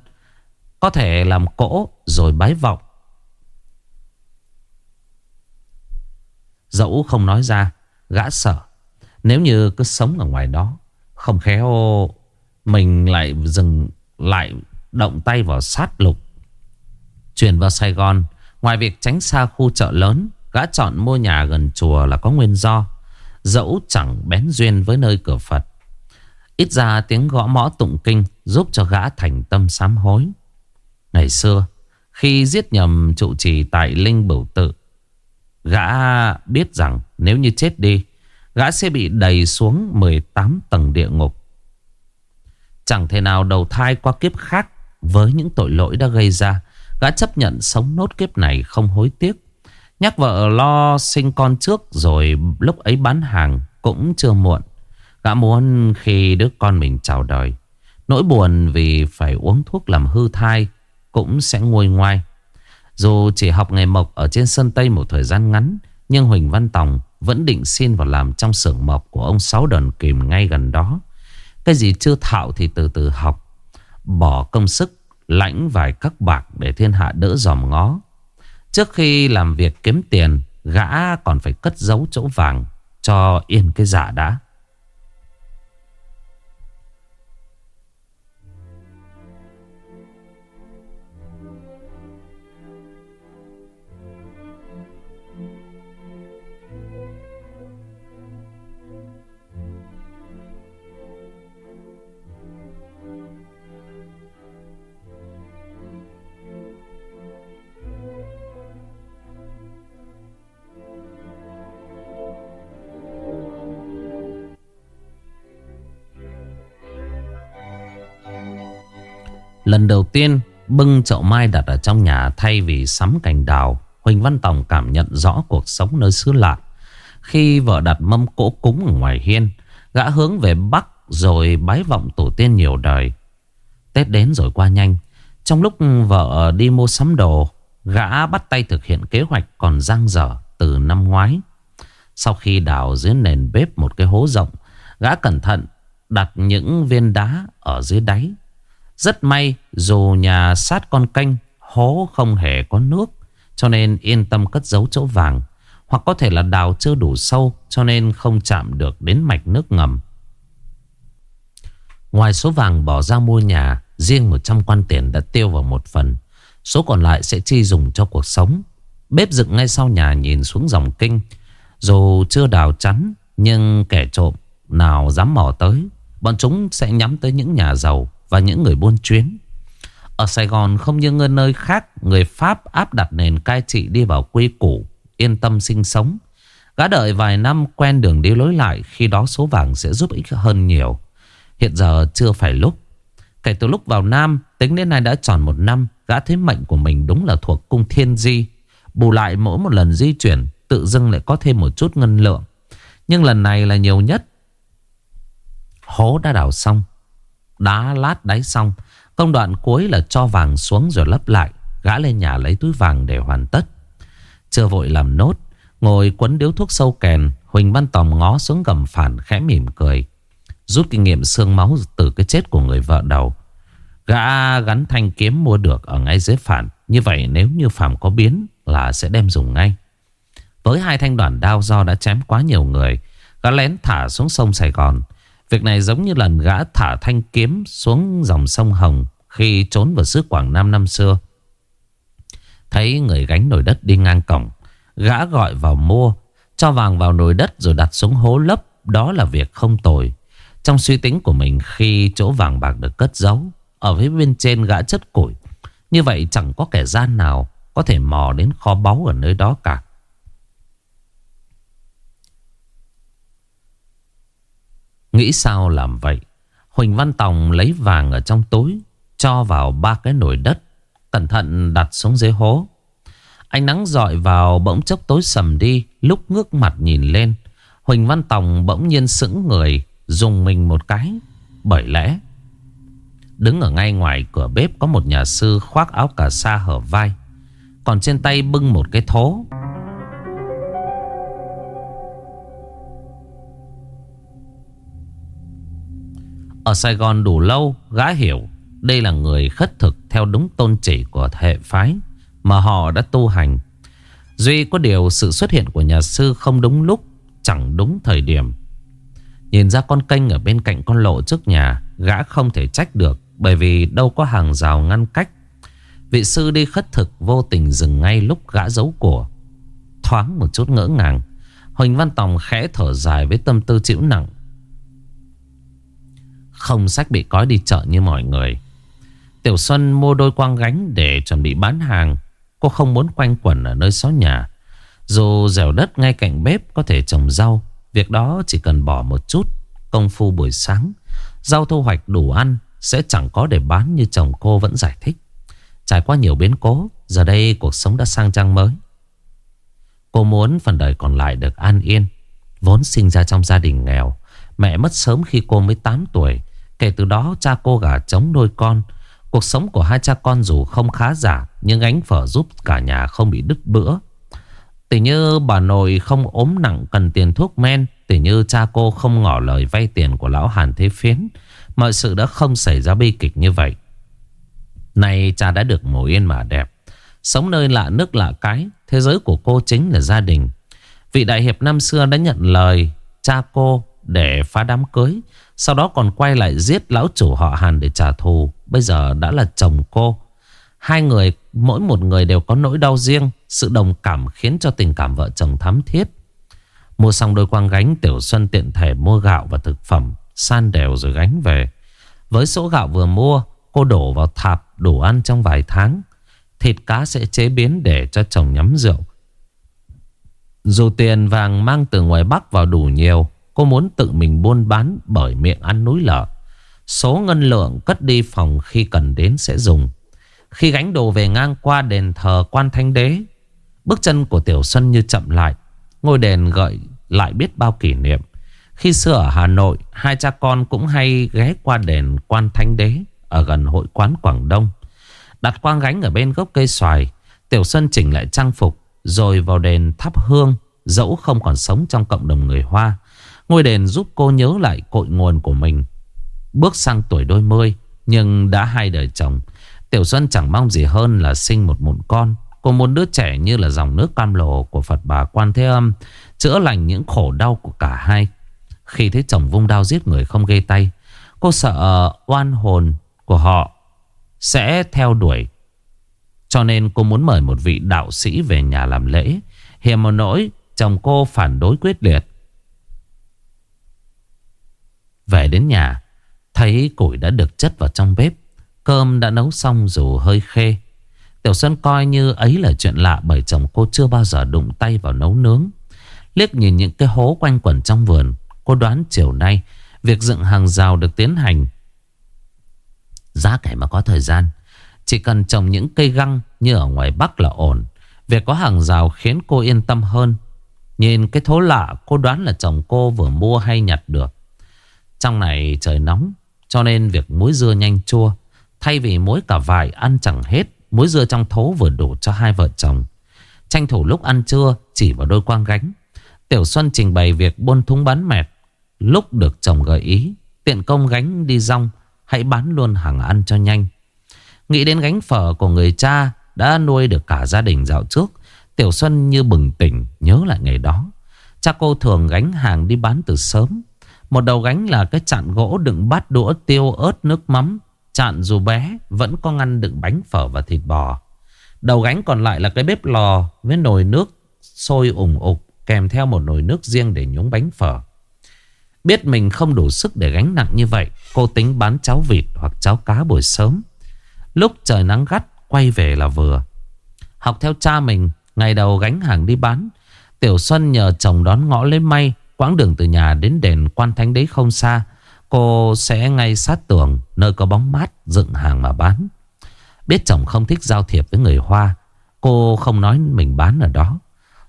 Có thể làm cỗ rồi bái vọng. Dẫu không nói ra, Gã sợ. Nếu như cứ sống ở ngoài đó, Không khéo Mình lại dừng lại Động tay vào sát lục. Chuyển vào Sài Gòn, Ngoài việc tránh xa khu chợ lớn, Gã chọn mua nhà gần chùa là có nguyên do. Dẫu chẳng bén duyên với nơi cửa Phật, Ít ra tiếng gõ mõ tụng kinh Giúp cho gã thành tâm sám hối. Ngày xưa, Khi giết nhầm trụ trì tại Linh Bửu Tự Gã biết rằng nếu như chết đi, Gã sẽ bị đầy xuống 18 tầng địa ngục. Chẳng thể nào đầu thai qua kiếp khác Với những tội lỗi đã gây ra, Gã chấp nhận sống nốt kiếp này không hối tiếc. Nhắc vợ lo sinh con trước Rồi lúc ấy bán hàng Cũng chưa muộn. Gã muốn khi đứa con mình chào đời, Nỗi buồn vì phải uống thuốc làm hư thai Cũng sẽ nguôi ngoai. Dù chỉ học nghề mộc Ở trên sân Tây một thời gian ngắn, Nhưng Huỳnh Văn Tòng Vẫn định xin vào làm trong xưởng mộc Của ông Sáu Đần Kìm ngay gần đó. Cái gì chưa thạo thì từ từ học, Bỏ công sức, Lãnh vài các bạc để thiên hạ đỡ dòm ngó. Trước khi làm việc kiếm tiền, Gã còn phải cất giấu chỗ vàng Cho yên cái giả đã. Lần đầu tiên bưng chậu mai đặt ở trong nhà thay vì sắm cành đào. Huỳnh Văn Tòng cảm nhận rõ cuộc sống nơi xứ lạ. Khi vợ đặt mâm cỗ cúng ở ngoài hiên, Gã hướng về Bắc rồi bái vọng tổ tiên nhiều đời Tết đến rồi qua nhanh Trong lúc vợ đi mua sắm đồ Gã bắt tay thực hiện kế hoạch còn dang dở từ năm ngoái Sau khi đào dưới nền bếp một cái hố rộng Gã cẩn thận đặt những viên đá ở dưới đáy rất may, dù nhà sát con kênh Hố không hề có nước, Cho nên yên tâm cất giấu chỗ vàng. Hoặc có thể là đào chưa đủ sâu, Cho nên không chạm được đến mạch nước ngầm. Ngoài số vàng bỏ ra mua nhà, Riêng 100 quan tiền đã tiêu vào một phần. Số còn lại sẽ chi dùng cho cuộc sống. Bếp dựng ngay sau nhà nhìn xuống dòng kinh. Dù chưa đào chắn, Nhưng kẻ trộm nào dám mò tới, Bọn chúng sẽ nhắm tới những nhà giàu. Và những người buôn chuyến. Ở Sài Gòn không như ở nơi khác, Người Pháp áp đặt nền cai trị đi vào quy củ Yên tâm sinh sống. Gã đợi vài năm quen đường đi lối lại, Khi đó số vàng sẽ giúp ích hơn nhiều. Hiện giờ chưa phải lúc. Kể từ lúc vào Nam, Tính đến nay đã tròn một năm, Gã thấy mệnh của mình đúng là thuộc cung thiên di. Bù lại mỗi một lần di chuyển, Tự dưng lại có thêm một chút ngân lượng. Nhưng lần này là nhiều nhất. Hố đã đào xong. Đá lát đáy xong, Công đoạn cuối là cho vàng xuống rồi lấp lại, Gã lên nhà lấy túi vàng để hoàn tất. Chưa vội làm nốt, Ngồi quấn điếu thuốc sâu kèn, Huỳnh Văn tòm ngó xuống gầm phản khẽ mỉm cười, Rút kinh nghiệm xương máu từ cái chết của người vợ đầu. Gã gắn thanh kiếm mua được ở ngay dưới phản, Như vậy nếu như Phạm có biến là sẽ đem dùng ngay. Với hai thanh đoạn đao do đã chém quá nhiều người, Gã lén thả xuống sông Sài Gòn Việc này giống như lần gã thả thanh kiếm xuống dòng sông Hồng Khi trốn vào xứ Quảng Nam năm xưa. Thấy người gánh nồi đất đi ngang cổng, Gã gọi vào mua, Cho vàng vào nồi đất rồi đặt xuống hố lấp. Đó là việc không tồi. Trong suy tính của mình, khi chỗ vàng bạc được cất giấu, Ở phía bên trên gã chất củi. Như vậy chẳng có kẻ gian nào Có thể mò đến kho báu ở nơi đó cả. Nghĩ sao làm vậy? Huỳnh Văn Tòng lấy vàng ở trong túi, Cho vào ba cái nồi đất, Cẩn thận đặt xuống dưới hố. Ánh nắng dọi vào bỗng chốc tối sầm đi, Lúc ngước mặt nhìn lên, Huỳnh Văn Tòng bỗng nhiên sững người, Dùng mình một cái. Bởi lẽ, Đứng ở ngay ngoài cửa bếp Có một nhà sư khoác áo cà sa hở vai, Còn trên tay bưng một cái thố. Ở Sài Gòn đủ lâu, Gã hiểu Đây là người khất thực Theo đúng tôn chỉ của hệ phái Mà họ đã tu hành. Duy có điều sự xuất hiện của nhà sư Không đúng lúc, Chẳng đúng thời điểm. Nhìn ra con kênh ở bên cạnh con lộ trước nhà, Gã không thể trách được Bởi vì đâu có hàng rào ngăn cách. Vị sư đi khất thực vô tình dừng ngay lúc gã giấu của. Thoáng một chút ngỡ ngàng, Huỳnh Văn Tòng khẽ thở dài với tâm tư chịu nặng không sách bị cói đi chợ như mọi người. Tiểu Xuân mua đôi quang gánh để chuẩn bị bán hàng. Cô không muốn quanh quẩn ở nơi xó nhà. Dù dẻo đất ngay cạnh bếp có thể trồng rau, Việc đó chỉ cần bỏ một chút công phu buổi sáng, Rau thu hoạch đủ ăn Sẽ chẳng có để bán như chồng cô vẫn giải thích. Trải qua nhiều biến cố, Giờ đây cuộc sống đã sang trang mới. Cô muốn phần đời còn lại được an yên, Vốn sinh ra trong gia đình nghèo. Mẹ mất sớm khi cô mới 8 tuổi Kể từ đó, cha cô gà chống đôi con. Cuộc sống của hai cha con dù không khá giả, Nhưng ánh phở giúp cả nhà không bị đứt bữa. Tỷ như bà nội không ốm nặng cần tiền thuốc men Tỷ như cha cô không ngỏ lời vay tiền của lão Hàn Thế Phiến, Mọi sự đã không xảy ra bi kịch như vậy. Này cha đã được ngồi yên mà đẹp. Sống nơi lạ nước lạ cái, Thế giới của cô chính là gia đình. Vị đại hiệp năm xưa đã nhận lời, Cha cô để phá đám cưới sau đó còn quay lại giết lão chủ họ Hàn để trả thù. Bây giờ đã là chồng cô. Hai người, mỗi một người đều có nỗi đau riêng. Sự đồng cảm khiến cho tình cảm vợ chồng thắm thiết. Mua xong đôi quang gánh, Tiểu Xuân tiện thể mua gạo và thực phẩm, San đều rồi gánh về. Với số gạo vừa mua, Cô đổ vào thạp đủ ăn trong vài tháng. Thịt cá sẽ chế biến để cho chồng nhắm rượu. Dù tiền vàng mang từ ngoài Bắc vào đủ nhiều Cô muốn tự mình buôn bán bởi miệng ăn núi lở. Số ngân lượng cất đi phòng khi cần đến sẽ dùng. Khi gánh đồ về ngang qua đền thờ quan thanh đế, bước chân của Tiểu Xuân như chậm lại. Ngôi đền gợi lại biết bao kỷ niệm. Khi xưa ở Hà Nội Hai cha con cũng hay ghé qua đền quan thánh đế Ở gần hội quán Quảng Đông Đặt quang gánh ở bên gốc cây xoài Tiểu Xuân chỉnh lại trang phục Rồi vào đền thắp hương Dẫu không còn sống trong cộng đồng người Hoa Ngôi đền giúp cô nhớ lại cội nguồn của mình. Bước sang tuổi đôi mươi, Nhưng đã hai đời chồng. Tiểu Xuân chẳng mong gì hơn là sinh một mụn con. Cô muốn đứa trẻ như là dòng nước cam lồ của Phật bà Quan Thế Âm, Chữa lành những khổ đau của cả hai. Khi thấy chồng vung đao giết người không gây tay, Cô sợ oan hồn của họ sẽ theo đuổi. Cho nên cô muốn mời một vị đạo sĩ về nhà làm lễ. Hiểm một nỗi, chồng cô phản đối quyết liệt. Về đến nhà, Thấy củi đã được chất vào trong bếp, Cơm đã nấu xong dù hơi khê. Tiểu Xuân coi như ấy là chuyện lạ Bởi chồng cô chưa bao giờ đụng tay vào nấu nướng. Liếc nhìn những cái hố quanh quẩn trong vườn, Cô đoán chiều nay Việc dựng hàng rào được tiến hành. Giá kẻ mà có thời gian, Chỉ cần trồng những cây găng Như ở ngoài Bắc là ổn. Việc có hàng rào khiến cô yên tâm hơn. Nhìn cái thố lạ, Cô đoán là chồng cô vừa mua hay nhặt được. Trong này trời nóng, Cho nên việc muối dưa nhanh chua, Thay vì muối cả vải ăn chẳng hết, Muối dưa trong thố vừa đủ cho hai vợ chồng. Tranh thủ lúc ăn trưa, Chỉ vào đôi quang gánh. Tiểu Xuân trình bày việc buôn thúng bán mẹt. Lúc được chồng gợi ý, Tiện công gánh đi rong, Hãy bán luôn hàng ăn cho nhanh. Nghĩ đến gánh phở của người cha, Đã nuôi được cả gia đình dạo trước, Tiểu Xuân như bừng tỉnh Nhớ lại ngày đó. Cha cô thường gánh hàng đi bán từ sớm một đầu gánh là cái chạn gỗ đựng bát đũa tiêu ớt nước mắm. Chạn dù bé, Vẫn có ngăn đựng bánh phở và thịt bò. Đầu gánh còn lại là cái bếp lò Với nồi nước sôi ủng ục, Kèm theo một nồi nước riêng để nhúng bánh phở. Biết mình không đủ sức để gánh nặng như vậy, Cô tính bán cháo vịt hoặc cháo cá buổi sớm. Lúc trời nắng gắt, Quay về là vừa. Học theo cha mình, Ngày đầu gánh hàng đi bán, Tiểu Xuân nhờ chồng đón ngõ lấy may. Quãng đường từ nhà đến đền quan thánh đấy không xa, Cô sẽ ngay sát tường, Nơi có bóng mát, dựng hàng mà bán. Biết chồng không thích giao thiệp với người Hoa, Cô không nói mình bán ở đó.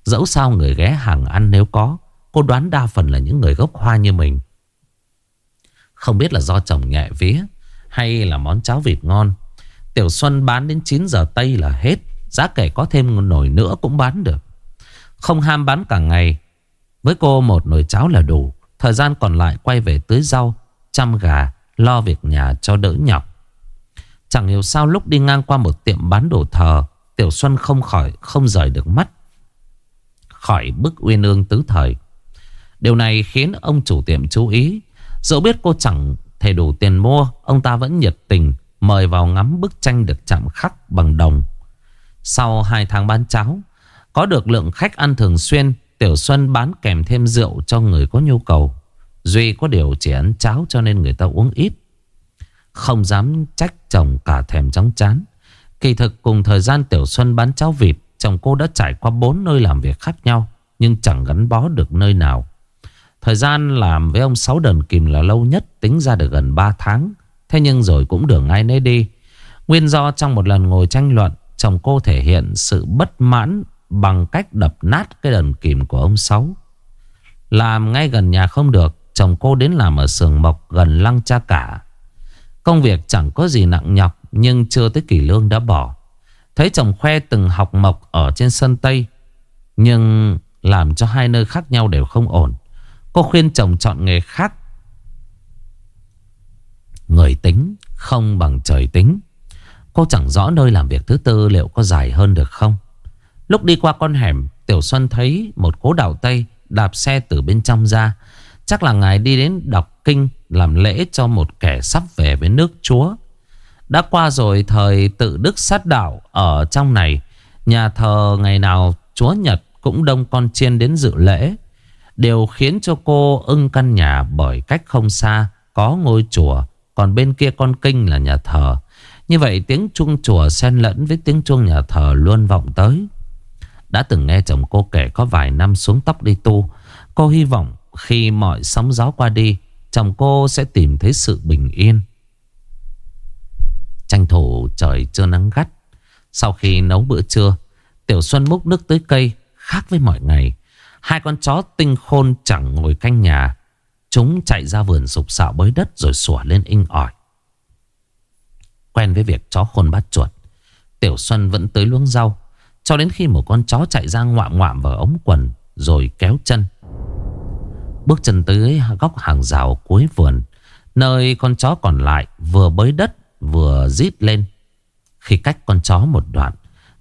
Dẫu sao người ghé hàng ăn nếu có, Cô đoán đa phần là những người gốc Hoa như mình. Không biết là do chồng nhẹ vía, Hay là món cháo vịt ngon. Tiểu Xuân bán đến 9 giờ Tây là hết, Giá kể có thêm nồi nữa cũng bán được. Không ham bán cả ngày với cô một nồi cháo là đủ. Thời gian còn lại quay về tưới rau, Chăm gà, Lo việc nhà cho đỡ nhọc. Chẳng hiểu sao lúc đi ngang qua một tiệm bán đồ thờ, Tiểu Xuân không khỏi, Không rời được mắt, Khỏi bức uyên ương tứ thời. Điều này khiến ông chủ tiệm chú ý. Dẫu biết cô chẳng thể đủ tiền mua, Ông ta vẫn nhiệt tình Mời vào ngắm bức tranh được chạm khắc bằng đồng. Sau 2 tháng bán cháo, Có được lượng khách ăn thường xuyên Tiểu Xuân bán kèm thêm rượu cho người có nhu cầu. Duy có điều chỉ ăn cháo cho nên người ta uống ít. Không dám trách chồng cả thèm chóng chán. Kỳ thực cùng thời gian Tiểu Xuân bán cháo vịt, Chồng cô đã trải qua bốn nơi làm việc khác nhau, Nhưng chẳng gắn bó được nơi nào. Thời gian làm với ông Sáu Đần Kìm là lâu nhất, Tính ra được gần 3 tháng. Thế nhưng rồi cũng đường ai nấy đi. Nguyên do trong một lần ngồi tranh luận, Chồng cô thể hiện sự bất mãn Bằng cách đập nát cái đần kìm của ông Sáu. Làm ngay gần nhà không được, Chồng cô đến làm ở sườn mộc gần lăng cha cả. Công việc chẳng có gì nặng nhọc, Nhưng chưa tới kỳ lương đã bỏ. Thấy chồng khoe từng học mộc ở trên sân Tây, Nhưng làm cho hai nơi khác nhau đều không ổn. Cô khuyên chồng chọn nghề khác. Người tính không bằng trời tính. Cô chẳng rõ nơi làm việc thứ tư liệu có dài hơn được không? Lúc đi qua con hẻm, Tiểu Xuân thấy một cố đạo Tây Đạp xe từ bên trong ra. Chắc là ngài đi đến đọc kinh Làm lễ cho một kẻ sắp về với nước chúa. Đã qua rồi thời tự đức sát đạo Ở trong này, Nhà thờ ngày nào chúa Nhật Cũng đông con chiên đến dự lễ. Điều khiến cho cô ưng căn nhà Bởi cách không xa Có ngôi chùa, Còn bên kia con kinh là nhà thờ. Như vậy tiếng chuông chùa xen lẫn với tiếng chuông nhà thờ luôn vọng tới. Đã từng nghe chồng cô kể có vài năm xuống tóc đi tu Cô hy vọng khi mọi sóng gió qua đi, Chồng cô sẽ tìm thấy sự bình yên Tranh thủ trời chưa nắng gắt, Sau khi nấu bữa trưa, Tiểu Xuân múc nước tới cây Khác với mọi ngày Hai con chó tinh khôn chẳng ngồi canh nhà Chúng chạy ra vườn sục sạo bới đất rồi sủa lên inh ỏi. Quen với việc chó khôn bắt chuột. Tiểu Xuân vẫn tới luống rau. Cho đến khi một con chó chạy ra ngoạm ngoạm vào ống quần rồi kéo chân. Bước chân tới góc hàng rào cuối vườn. Nơi con chó còn lại vừa bới đất vừa rít lên. Khi cách con chó một đoạn,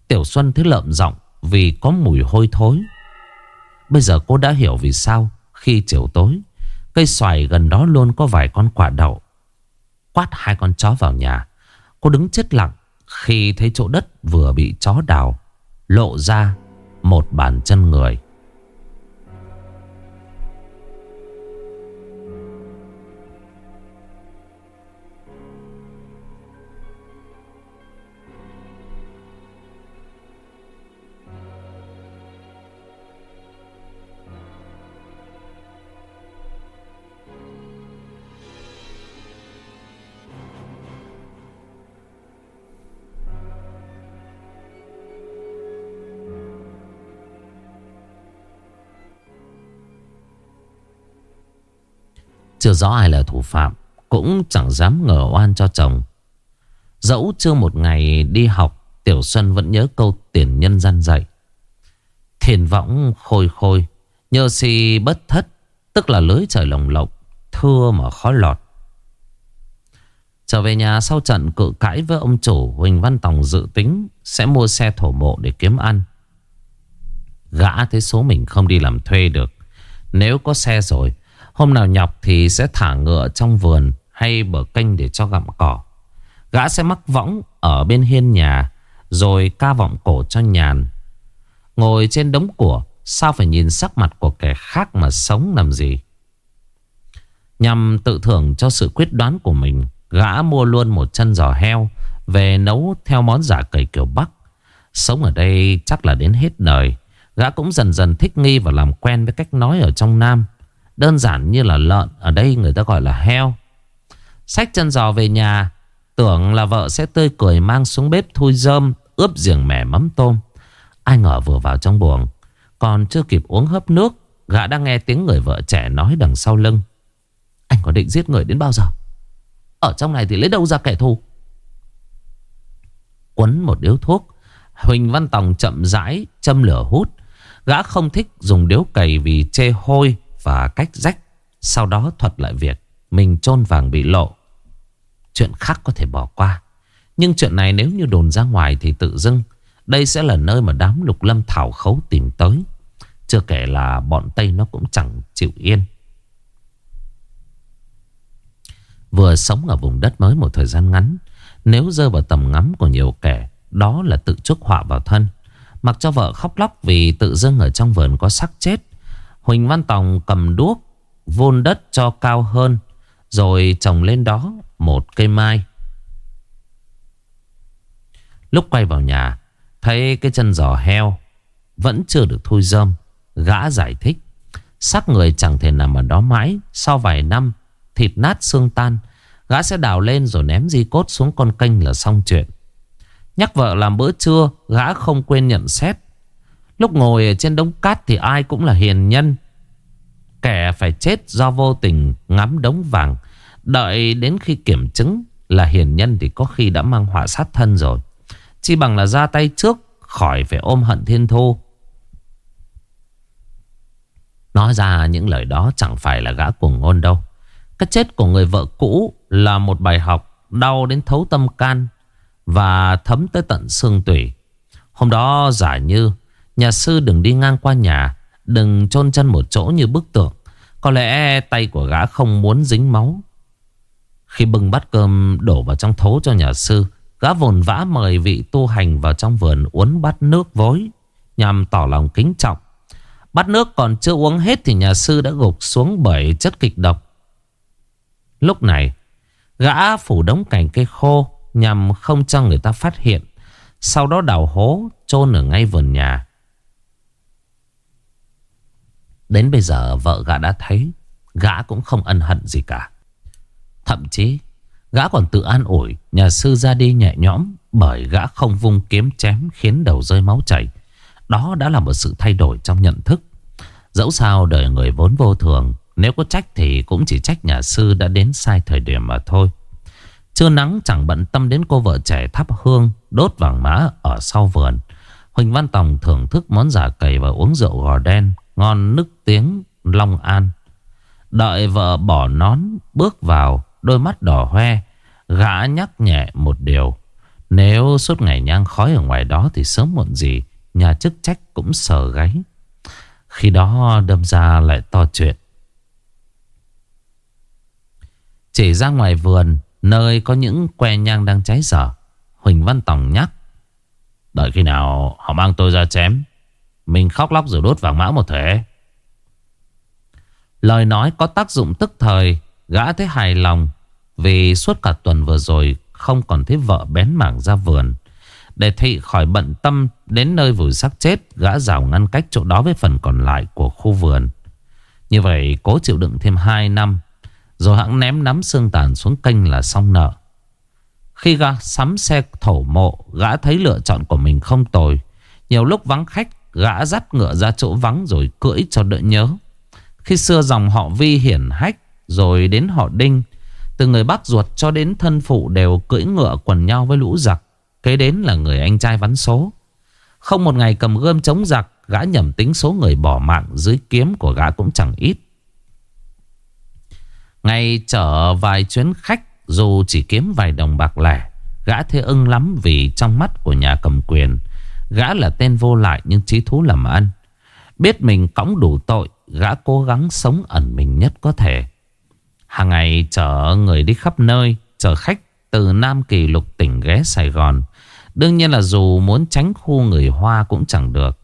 Tiểu Xuân thấy lợm giọng vì có mùi hôi thối. Bây giờ cô đã hiểu vì sao khi chiều tối, cây xoài gần đó luôn có vài con quả đậu. Quát hai con chó vào nhà. Cô đứng chết lặng khi thấy chỗ đất vừa bị chó đào lộ ra một bàn chân người. Chưa rõ ai là thủ phạm, Cũng chẳng dám ngờ oan cho chồng. Dẫu chưa một ngày đi học, Tiểu Xuân vẫn nhớ câu tiền nhân gian dạy. Thiền võng khôi khôi, Nhờ si bất thất, Tức là lưới trời lồng lộng, Thưa mà khó lọt. Trở về nhà sau trận cự cãi với ông chủ Huỳnh Văn Tòng dự tính Sẽ mua xe thổ mộ để kiếm ăn. Gã thấy số mình không đi làm thuê được, Nếu có xe rồi Hôm nào nhọc thì sẽ thả ngựa trong vườn hay bờ kênh để cho gặm cỏ. Gã sẽ mắc võng ở bên hiên nhà rồi ca vọng cổ cho nhàn. Ngồi trên đống của sao phải nhìn sắc mặt của kẻ khác mà sống làm gì. Nhằm tự thưởng cho sự quyết đoán của mình, gã mua luôn một chân giò heo về nấu theo món giả cầy kiểu Bắc. Sống ở đây chắc là đến hết đời. Gã cũng dần dần thích nghi và làm quen với cách nói ở trong Nam. Đơn giản như là lợn, Ở đây người ta gọi là heo. Xách chân giò về nhà, Tưởng là vợ sẽ tươi cười mang xuống bếp thui rơm Ướp giềng mẻ mắm tôm. Ai ngờ vừa vào trong buồng, Còn chưa kịp uống hớp nước, Gã đang nghe tiếng người vợ trẻ nói đằng sau lưng. Anh có định giết người đến bao giờ? Ở trong này thì lấy đâu ra kẻ thù? Quấn một điếu thuốc, Huỳnh Văn Tòng chậm rãi châm lửa hút. Gã không thích dùng điếu cày vì chê hôi và cách rách. Sau đó thuật lại việc mình chôn vàng bị lộ. Chuyện khác có thể bỏ qua. Nhưng chuyện này nếu như đồn ra ngoài thì tự dưng đây sẽ là nơi mà đám lục lâm thảo khấu tìm tới. Chưa kể là bọn Tây nó cũng chẳng chịu yên. Vừa sống ở vùng đất mới một thời gian ngắn, Nếu rơi vào tầm ngắm của nhiều kẻ, Đó là tự chuốc họa vào thân Mặc cho vợ khóc lóc vì tự dưng ở trong vườn có xác chết Huỳnh Văn Tòng cầm đuốc Vôn đất cho cao hơn Rồi trồng lên đó một cây mai. Lúc quay vào nhà Thấy cái chân giò heo Vẫn chưa được thui dơm, Gã giải thích sắc người chẳng thể nằm ở đó mãi Sau vài năm Thịt nát xương tan Gã sẽ đào lên rồi ném di cốt xuống con kênh là xong chuyện. Nhắc vợ làm bữa trưa Gã không quên nhận xét Lúc ngồi ở trên đống cát thì ai cũng là hiền nhân. Kẻ phải chết do vô tình ngắm đống vàng. Đợi đến khi kiểm chứng là hiền nhân thì có khi đã mang họa sát thân rồi. Chỉ bằng là ra tay trước, khỏi phải ôm hận thiên thu. Nói ra những lời đó chẳng phải là gã cuồng ngôn đâu. Cái chết của người vợ cũ là một bài học đau đến thấu tâm can và thấm tới tận xương tủy. Hôm đó giả như Nhà sư đừng đi ngang qua nhà, Đừng chôn chân một chỗ như bức tượng. Có lẽ tay của gã không muốn dính máu. Khi bưng bát cơm đổ vào trong thố cho nhà sư, Gã vồn vã mời vị tu hành vào trong vườn uống bát nước vối, Nhằm tỏ lòng kính trọng. Bát nước còn chưa uống hết thì nhà sư đã gục xuống bởi chất kịch độc. Lúc này, Gã phủ đống cành cây khô Nhằm không cho người ta phát hiện, Sau đó đào hố, chôn ở ngay vườn nhà. Đến bây giờ vợ gã đã thấy Gã cũng không ân hận gì cả. Thậm chí, Gã còn tự an ủi Nhà sư ra đi nhẹ nhõm Bởi gã không vung kiếm chém Khiến đầu rơi máu chảy. Đó đã là một sự thay đổi trong nhận thức. Dẫu sao đời người vốn vô thường, Nếu có trách thì cũng chỉ trách nhà sư đã đến sai thời điểm mà thôi. Trưa nắng chẳng bận tâm đến cô vợ trẻ thắp hương, Đốt vàng mã ở sau vườn. Huỳnh Văn Tòng thưởng thức món giả cầy và uống rượu gò đen Ngon nức tiếng Long An. Đợi vợ bỏ nón, bước vào, Đôi mắt đỏ hoe, Gã nhắc nhẹ một điều. Nếu suốt ngày nhang khói ở ngoài đó Thì sớm muộn gì, Nhà chức trách cũng sờ gáy. Khi đó đâm ra lại to chuyện. Chỉ ra ngoài vườn, Nơi có những que nhang đang cháy dở, Huỳnh Văn Tòng nhắc, Đợi khi nào họ mang tôi ra chém. Mình khóc lóc rồi đốt vàng mã một thể. Lời nói có tác dụng tức thời, Gã thấy hài lòng Vì suốt cả tuần vừa rồi Không còn thấy vợ bén mảng ra vườn. Để thị khỏi bận tâm Đến nơi vùi xác chết, Gã rào ngăn cách chỗ đó với phần còn lại của khu vườn. Như vậy, cố chịu đựng thêm 2 năm, Rồi hãng ném nắm xương tàn xuống kênh là xong nợ. Khi gã sắm xe thổ mộ, Gã thấy lựa chọn của mình không tồi. Nhiều lúc vắng khách Gã dắt ngựa ra chỗ vắng rồi cưỡi cho đỡ nhớ. Khi xưa dòng họ Vi hiển hách, Rồi đến họ Đinh, Từ người bác ruột cho đến thân phụ Đều cưỡi ngựa quần nhau với lũ giặc, Kế đến là người anh trai vắn số. Không một ngày cầm gươm chống giặc, Gã nhầm tính số người bỏ mạng Dưới kiếm của gã cũng chẳng ít. Ngày chở vài chuyến khách, Dù chỉ kiếm vài đồng bạc lẻ, Gã thế ưng lắm vì trong mắt của nhà cầm quyền Gã là tên vô lại nhưng trí thú làm ăn. Biết mình cõng đủ tội, Gã cố gắng sống ẩn mình nhất có thể. Hàng ngày chở người đi khắp nơi, Chở khách từ Nam Kỳ lục tỉnh ghé Sài Gòn. Đương nhiên là dù muốn tránh khu người Hoa cũng chẳng được.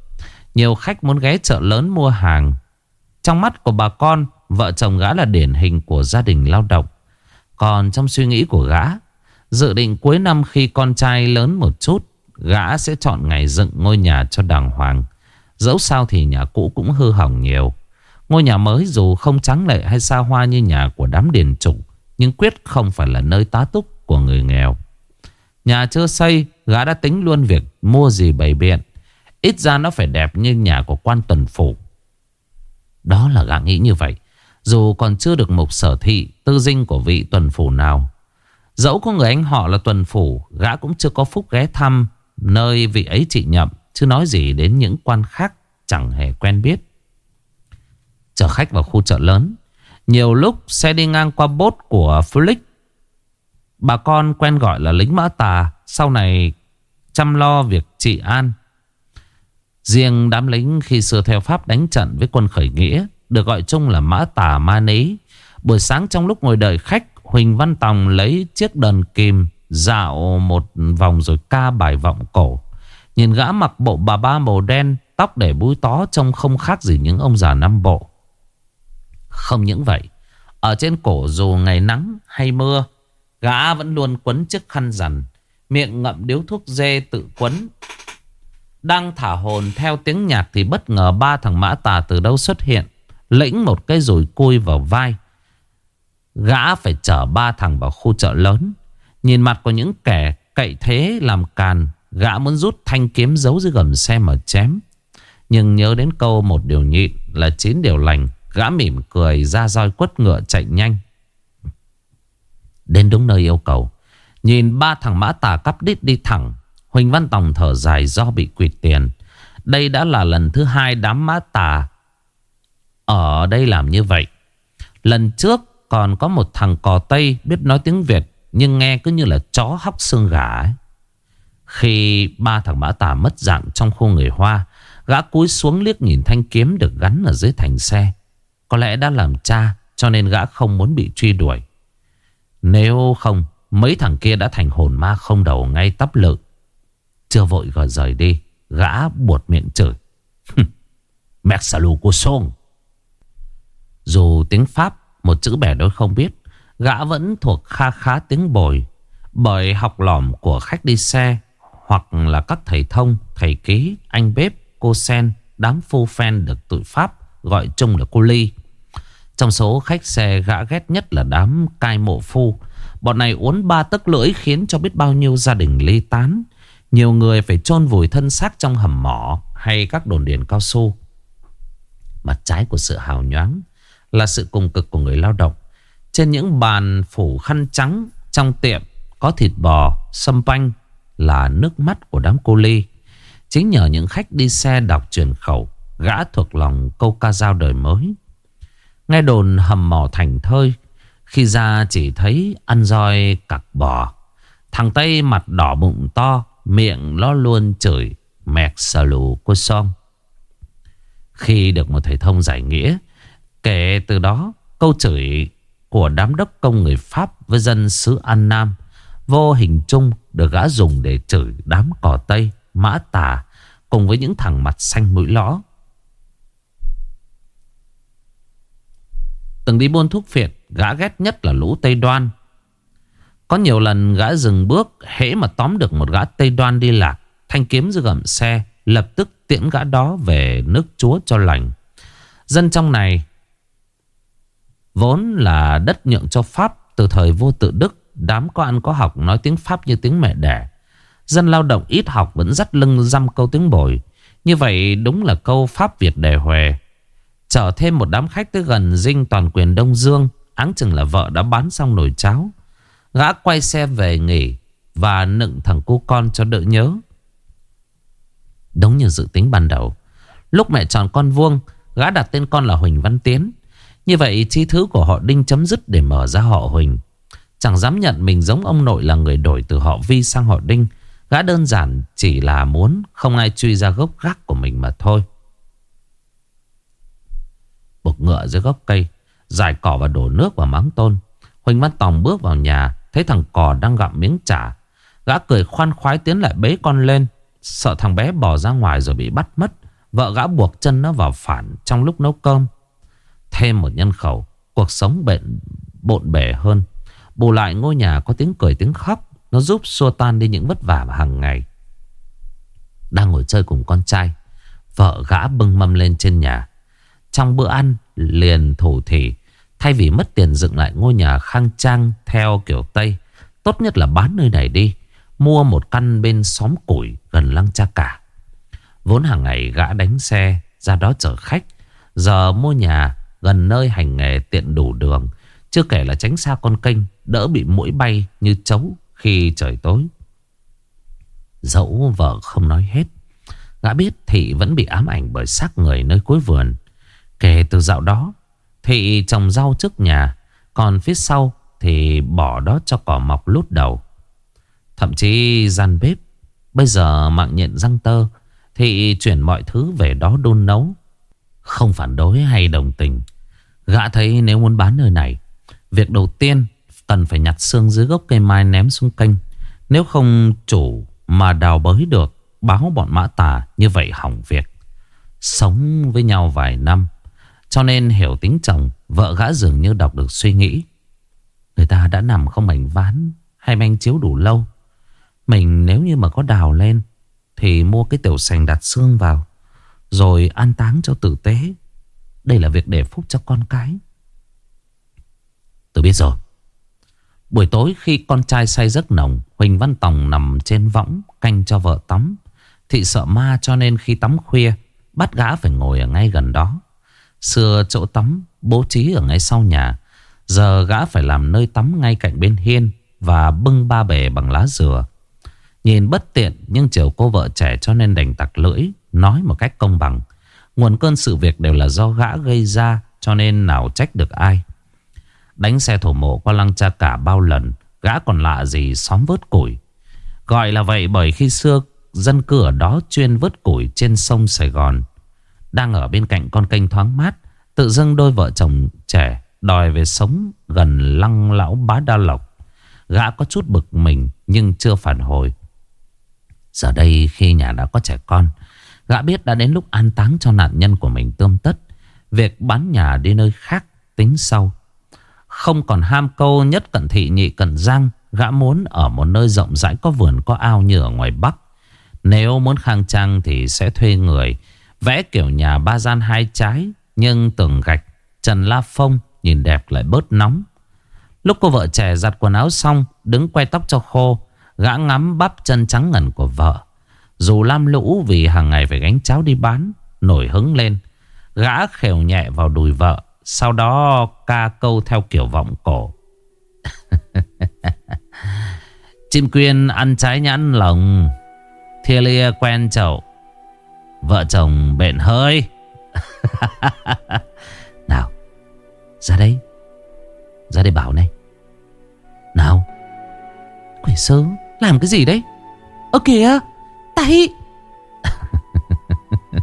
Nhiều khách muốn ghé chợ lớn mua hàng. Trong mắt của bà con, Vợ chồng gã là điển hình của gia đình lao động. Còn trong suy nghĩ của gã, Dự định cuối năm khi con trai lớn một chút Gã sẽ chọn ngày dựng ngôi nhà cho đàng hoàng. Dẫu sao thì nhà cũ cũng hư hỏng nhiều. Ngôi nhà mới dù không trắng lệ hay xa hoa như nhà của đám điền trục Nhưng quyết không phải là nơi tá túc của người nghèo. Nhà chưa xây, Gã đã tính luôn việc mua gì bày biện. Ít ra nó phải đẹp như nhà của quan tuần phủ. Đó là gã nghĩ như vậy, Dù còn chưa được mục sở thị, Tư dinh của vị tuần phủ nào. Dẫu có người anh họ là tuần phủ, Gã cũng chưa có phúc ghé thăm Nơi vị ấy trị nhậm, Chứ nói gì đến những quan khác Chẳng hề quen biết. Chở khách vào khu chợ lớn, Nhiều lúc xe đi ngang qua bốt của Felix. Bà con quen gọi là lính mã tà, Sau này chăm lo việc trị an. Riêng đám lính khi xưa theo Pháp đánh trận với quân khởi nghĩa, Được gọi chung là mã tà ma ní. Buổi sáng trong lúc ngồi đợi khách, Huỳnh Văn Tòng lấy chiếc đờn kìm Dạo một vòng rồi ca bài vọng cổ. Nhìn gã mặc bộ bà ba màu đen, Tóc để búi tó, Trông không khác gì những ông già năm bộ. Không những vậy, Ở trên cổ dù ngày nắng hay mưa, Gã vẫn luôn quấn chiếc khăn rằn Miệng ngậm điếu thuốc dê tự quấn. Đang thả hồn theo tiếng nhạc Thì bất ngờ ba thằng mã tà từ đâu xuất hiện, Lĩnh một cái rồi cui vào vai. Gã phải chở ba thằng vào khu chợ lớn. Nhìn mặt của những kẻ cậy thế làm càn, Gã muốn rút thanh kiếm giấu dưới gầm xe mà chém. Nhưng nhớ đến câu một điều nhịn là chín điều lành, Gã mỉm cười ra roi quất ngựa chạy nhanh. Đến đúng nơi yêu cầu, Nhìn ba thằng mã tà cắp đít đi thẳng. Huỳnh Văn Tòng thở dài do bị quỵt tiền. Đây đã là lần thứ hai đám mã tà Ở đây làm như vậy. Lần trước còn có một thằng cò Tây biết nói tiếng Việt nhưng nghe cứ như là chó hóc xương gà ấy. Khi ba thằng mã tà mất dạng trong khu người Hoa Gã cúi xuống liếc nhìn thanh kiếm được gắn ở dưới thành xe có lẽ đã làm cha cho nên gã không muốn bị truy đuổi. Nếu không, mấy thằng kia đã thành hồn ma không đầu ngay tắp lự. Chưa vội gọi rời đi, gã buột miệng chửi. Mẹ lù của sông. Dù tiếng Pháp một chữ bẻ đôi không biết, gã vẫn thuộc kha khá tiếng bồi. Bởi học lỏm của khách đi xe hoặc là các thầy thông, thầy ký, anh bếp, cô sen, đám phu phen được tụi Pháp gọi chung là cô Ly. Trong số khách xe gã ghét nhất là đám cai mộ phu. Bọn này uốn ba tấc lưỡi khiến cho biết bao nhiêu gia đình ly tán. Nhiều người phải chôn vùi thân xác trong hầm mỏ hay các đồn điền cao su. Mặt trái của sự hào nhoáng là sự cùng cực của người lao động. Trên những bàn phủ khăn trắng trong tiệm có thịt bò, sâm panh là nước mắt của đám cô ly. Chính nhờ những khách đi xe đọc truyền khẩu, gã thuộc lòng câu ca dao đời mới. Nghe đồn hầm mỏ thành thơi, khi ra chỉ thấy ăn roi cặc bò. Thằng Tây mặt đỏ bụng to, miệng nó luôn chửi mẹc xà lù cô son. Khi được một thầy thông giải nghĩa, kể từ đó câu chửi của đám đốc công người Pháp với dân xứ An Nam vô hình chung được gã dùng để chửi đám cỏ Tây, mã tà cùng với những thằng mặt xanh mũi lõ. Từng đi buôn thuốc phiện, gã ghét nhất là lũ Tây Đoan. Có nhiều lần gã dừng bước, hễ mà tóm được một gã Tây Đoan đi lạc, thanh kiếm dưới gầm xe, lập tức tiễn gã đó về nước chúa cho lành. Dân trong này vốn là đất nhượng cho Pháp từ thời vô tự Đức, đám có ăn có học nói tiếng Pháp như tiếng mẹ đẻ. Dân lao động ít học vẫn dắt lưng dăm câu tiếng bồi. Như vậy đúng là câu Pháp Việt đề huề. Chở thêm một đám khách tới gần dinh toàn quyền Đông Dương. Áng chừng là vợ đã bán xong nồi cháo. Gã quay xe về nghỉ và nựng thằng cu con cho đỡ nhớ. Đúng như dự tính ban đầu. Lúc mẹ tròn con vuông, gã đặt tên con là Huỳnh Văn Tiến. Như vậy chi thứ của họ Đinh chấm dứt để mở ra họ Huỳnh. Chẳng dám nhận mình giống ông nội là người đổi từ họ Vi sang họ Đinh. Gã đơn giản chỉ là muốn không ai truy ra gốc gác của mình mà thôi. Buộc ngựa dưới gốc cây, giải cỏ và đổ nước vào máng tôn. Huỳnh Văn Tòng bước vào nhà, thấy thằng cò đang gặm miếng chả. Gã cười khoan khoái tiến lại bế con lên, sợ thằng bé bỏ ra ngoài rồi bị bắt mất. Vợ gã buộc chân nó vào phản trong lúc nấu cơm. Thêm một nhân khẩu, cuộc sống bệnh bộn bể hơn. Bù lại ngôi nhà có tiếng cười tiếng khóc nó giúp xua tan đi những vất vả hàng ngày. Đang ngồi chơi cùng con trai Vợ gã bưng mâm lên trên nhà. Trong bữa ăn liền thủ thỉ Thay vì mất tiền dựng lại ngôi nhà khang trang theo kiểu Tây Tốt nhất là bán nơi này đi Mua một căn bên xóm củi gần lăng cha cả. Vốn hàng ngày gã đánh xe ra đó chở khách. Giờ mua nhà gần nơi hành nghề tiện đủ đường Chưa kể là tránh xa con kênh Đỡ bị mũi bay như chấu khi trời tối. Dẫu vợ không nói hết. Gã biết Thị vẫn bị ám ảnh bởi xác người nơi cuối vườn. Kể từ dạo đó, Thị trồng rau trước nhà. Còn phía sau thì bỏ đó cho cỏ mọc lút đầu. Thậm chí gian bếp. Bây giờ mạng nhện răng tơ. Thị chuyển mọi thứ về đó đun nấu. Không phản đối hay đồng tình. Gã thấy nếu muốn bán nơi này. Việc đầu tiên Cần phải nhặt xương dưới gốc cây mai ném xuống kênh. Nếu không, chủ mà đào bới được, Báo bọn mã tà như vậy hỏng việc. Sống với nhau vài năm, Cho nên hiểu tính chồng, Vợ gã dường như đọc được suy nghĩ. Người ta đã nằm không mảnh ván, Hay manh chiếu đủ lâu. Mình nếu như mà có đào lên, Thì mua cái tiểu sành đặt xương vào, Rồi an táng cho tử tế. Đây là việc để phúc cho con cái. Tôi biết rồi. Buổi tối khi con trai say giấc nồng, Huỳnh Văn Tòng nằm trên võng Canh cho vợ tắm. Thị sợ ma cho nên khi tắm khuya, Bắt gã phải ngồi ở ngay gần đó. Xưa chỗ tắm, bố trí ở ngay sau nhà. Giờ gã phải làm nơi tắm ngay cạnh bên hiên Và bưng ba bể bằng lá dừa. Nhìn bất tiện Nhưng chiều cô vợ trẻ cho nên đành tặc lưỡi, Nói một cách công bằng. Nguồn cơn sự việc đều là do gã gây ra, Cho nên nào trách được ai? Đánh xe thổ mộ qua lăng cha cả bao lần, Gã còn lạ gì xóm vớt củi? Gọi là vậy bởi khi xưa, Dân cư ở đó chuyên vớt củi trên sông Sài Gòn. Đang ở bên cạnh con kênh thoáng mát, Tự dưng đôi vợ chồng trẻ Đòi về sống gần lăng lão bá đa lộc. Gã có chút bực mình, Nhưng chưa phản hồi. Giờ đây khi nhà đã có trẻ con Gã biết đã đến lúc an táng cho nạn nhân của mình tươm tất. Việc bán nhà đi nơi khác tính sau. Không còn ham câu nhất cận thị nhị cận giang, Gã muốn ở một nơi rộng rãi có vườn, có ao như ở ngoài Bắc. Nếu muốn khang trang thì sẽ thuê người, Vẽ kiểu nhà ba gian hai trái, Nhưng tường gạch, Trần la phong nhìn đẹp lại bớt nóng. Lúc cô vợ trẻ giặt quần áo xong, Đứng quay tóc cho khô, Gã ngắm bắp chân trắng ngần của vợ. Dù lam lũ vì hàng ngày phải gánh cháo đi bán, Nổi hứng lên. Gã khều nhẹ vào đùi vợ, Sau đó ca câu theo kiểu vọng cổ. Chim quyên ăn trái nhãn lồng, Thia lia quen chậu. Vợ chồng bệnh hơi. Nào, Ra đây. Ra đây bảo này. Nào, Quỷ sứ, Làm cái gì đấy? Ơ kìa. Tay. Ra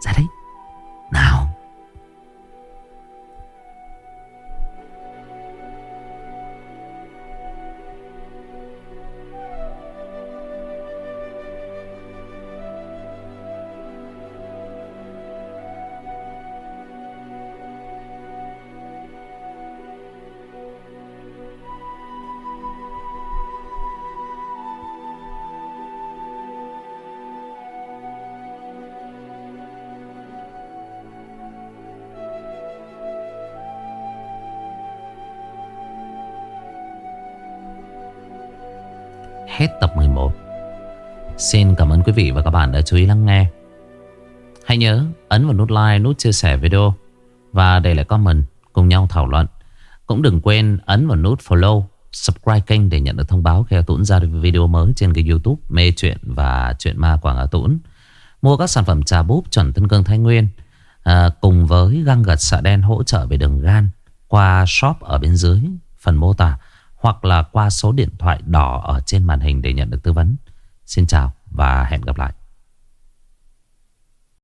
dạ đấy. Nào Hết tập 11 Xin cảm ơn quý vị và các bạn đã chú ý lắng nghe. Hãy nhớ ấn vào nút like, nút chia sẻ video Và để lại comment cùng nhau thảo luận. Cũng đừng quên ấn vào nút follow Subscribe kênh để nhận được thông báo khi Tũng ra video mới trên kênh youtube Mê truyện và truyện Ma Quảng Hà Tũng Mua các sản phẩm trà búp chuẩn Tân Cương Thái Nguyên à, Cùng với găng gật xạ đen hỗ trợ về đường gan Qua shop ở bên dưới phần mô tả hoặc là qua số điện thoại đỏ ở trên màn hình để nhận được tư vấn. Xin chào và hẹn gặp lại.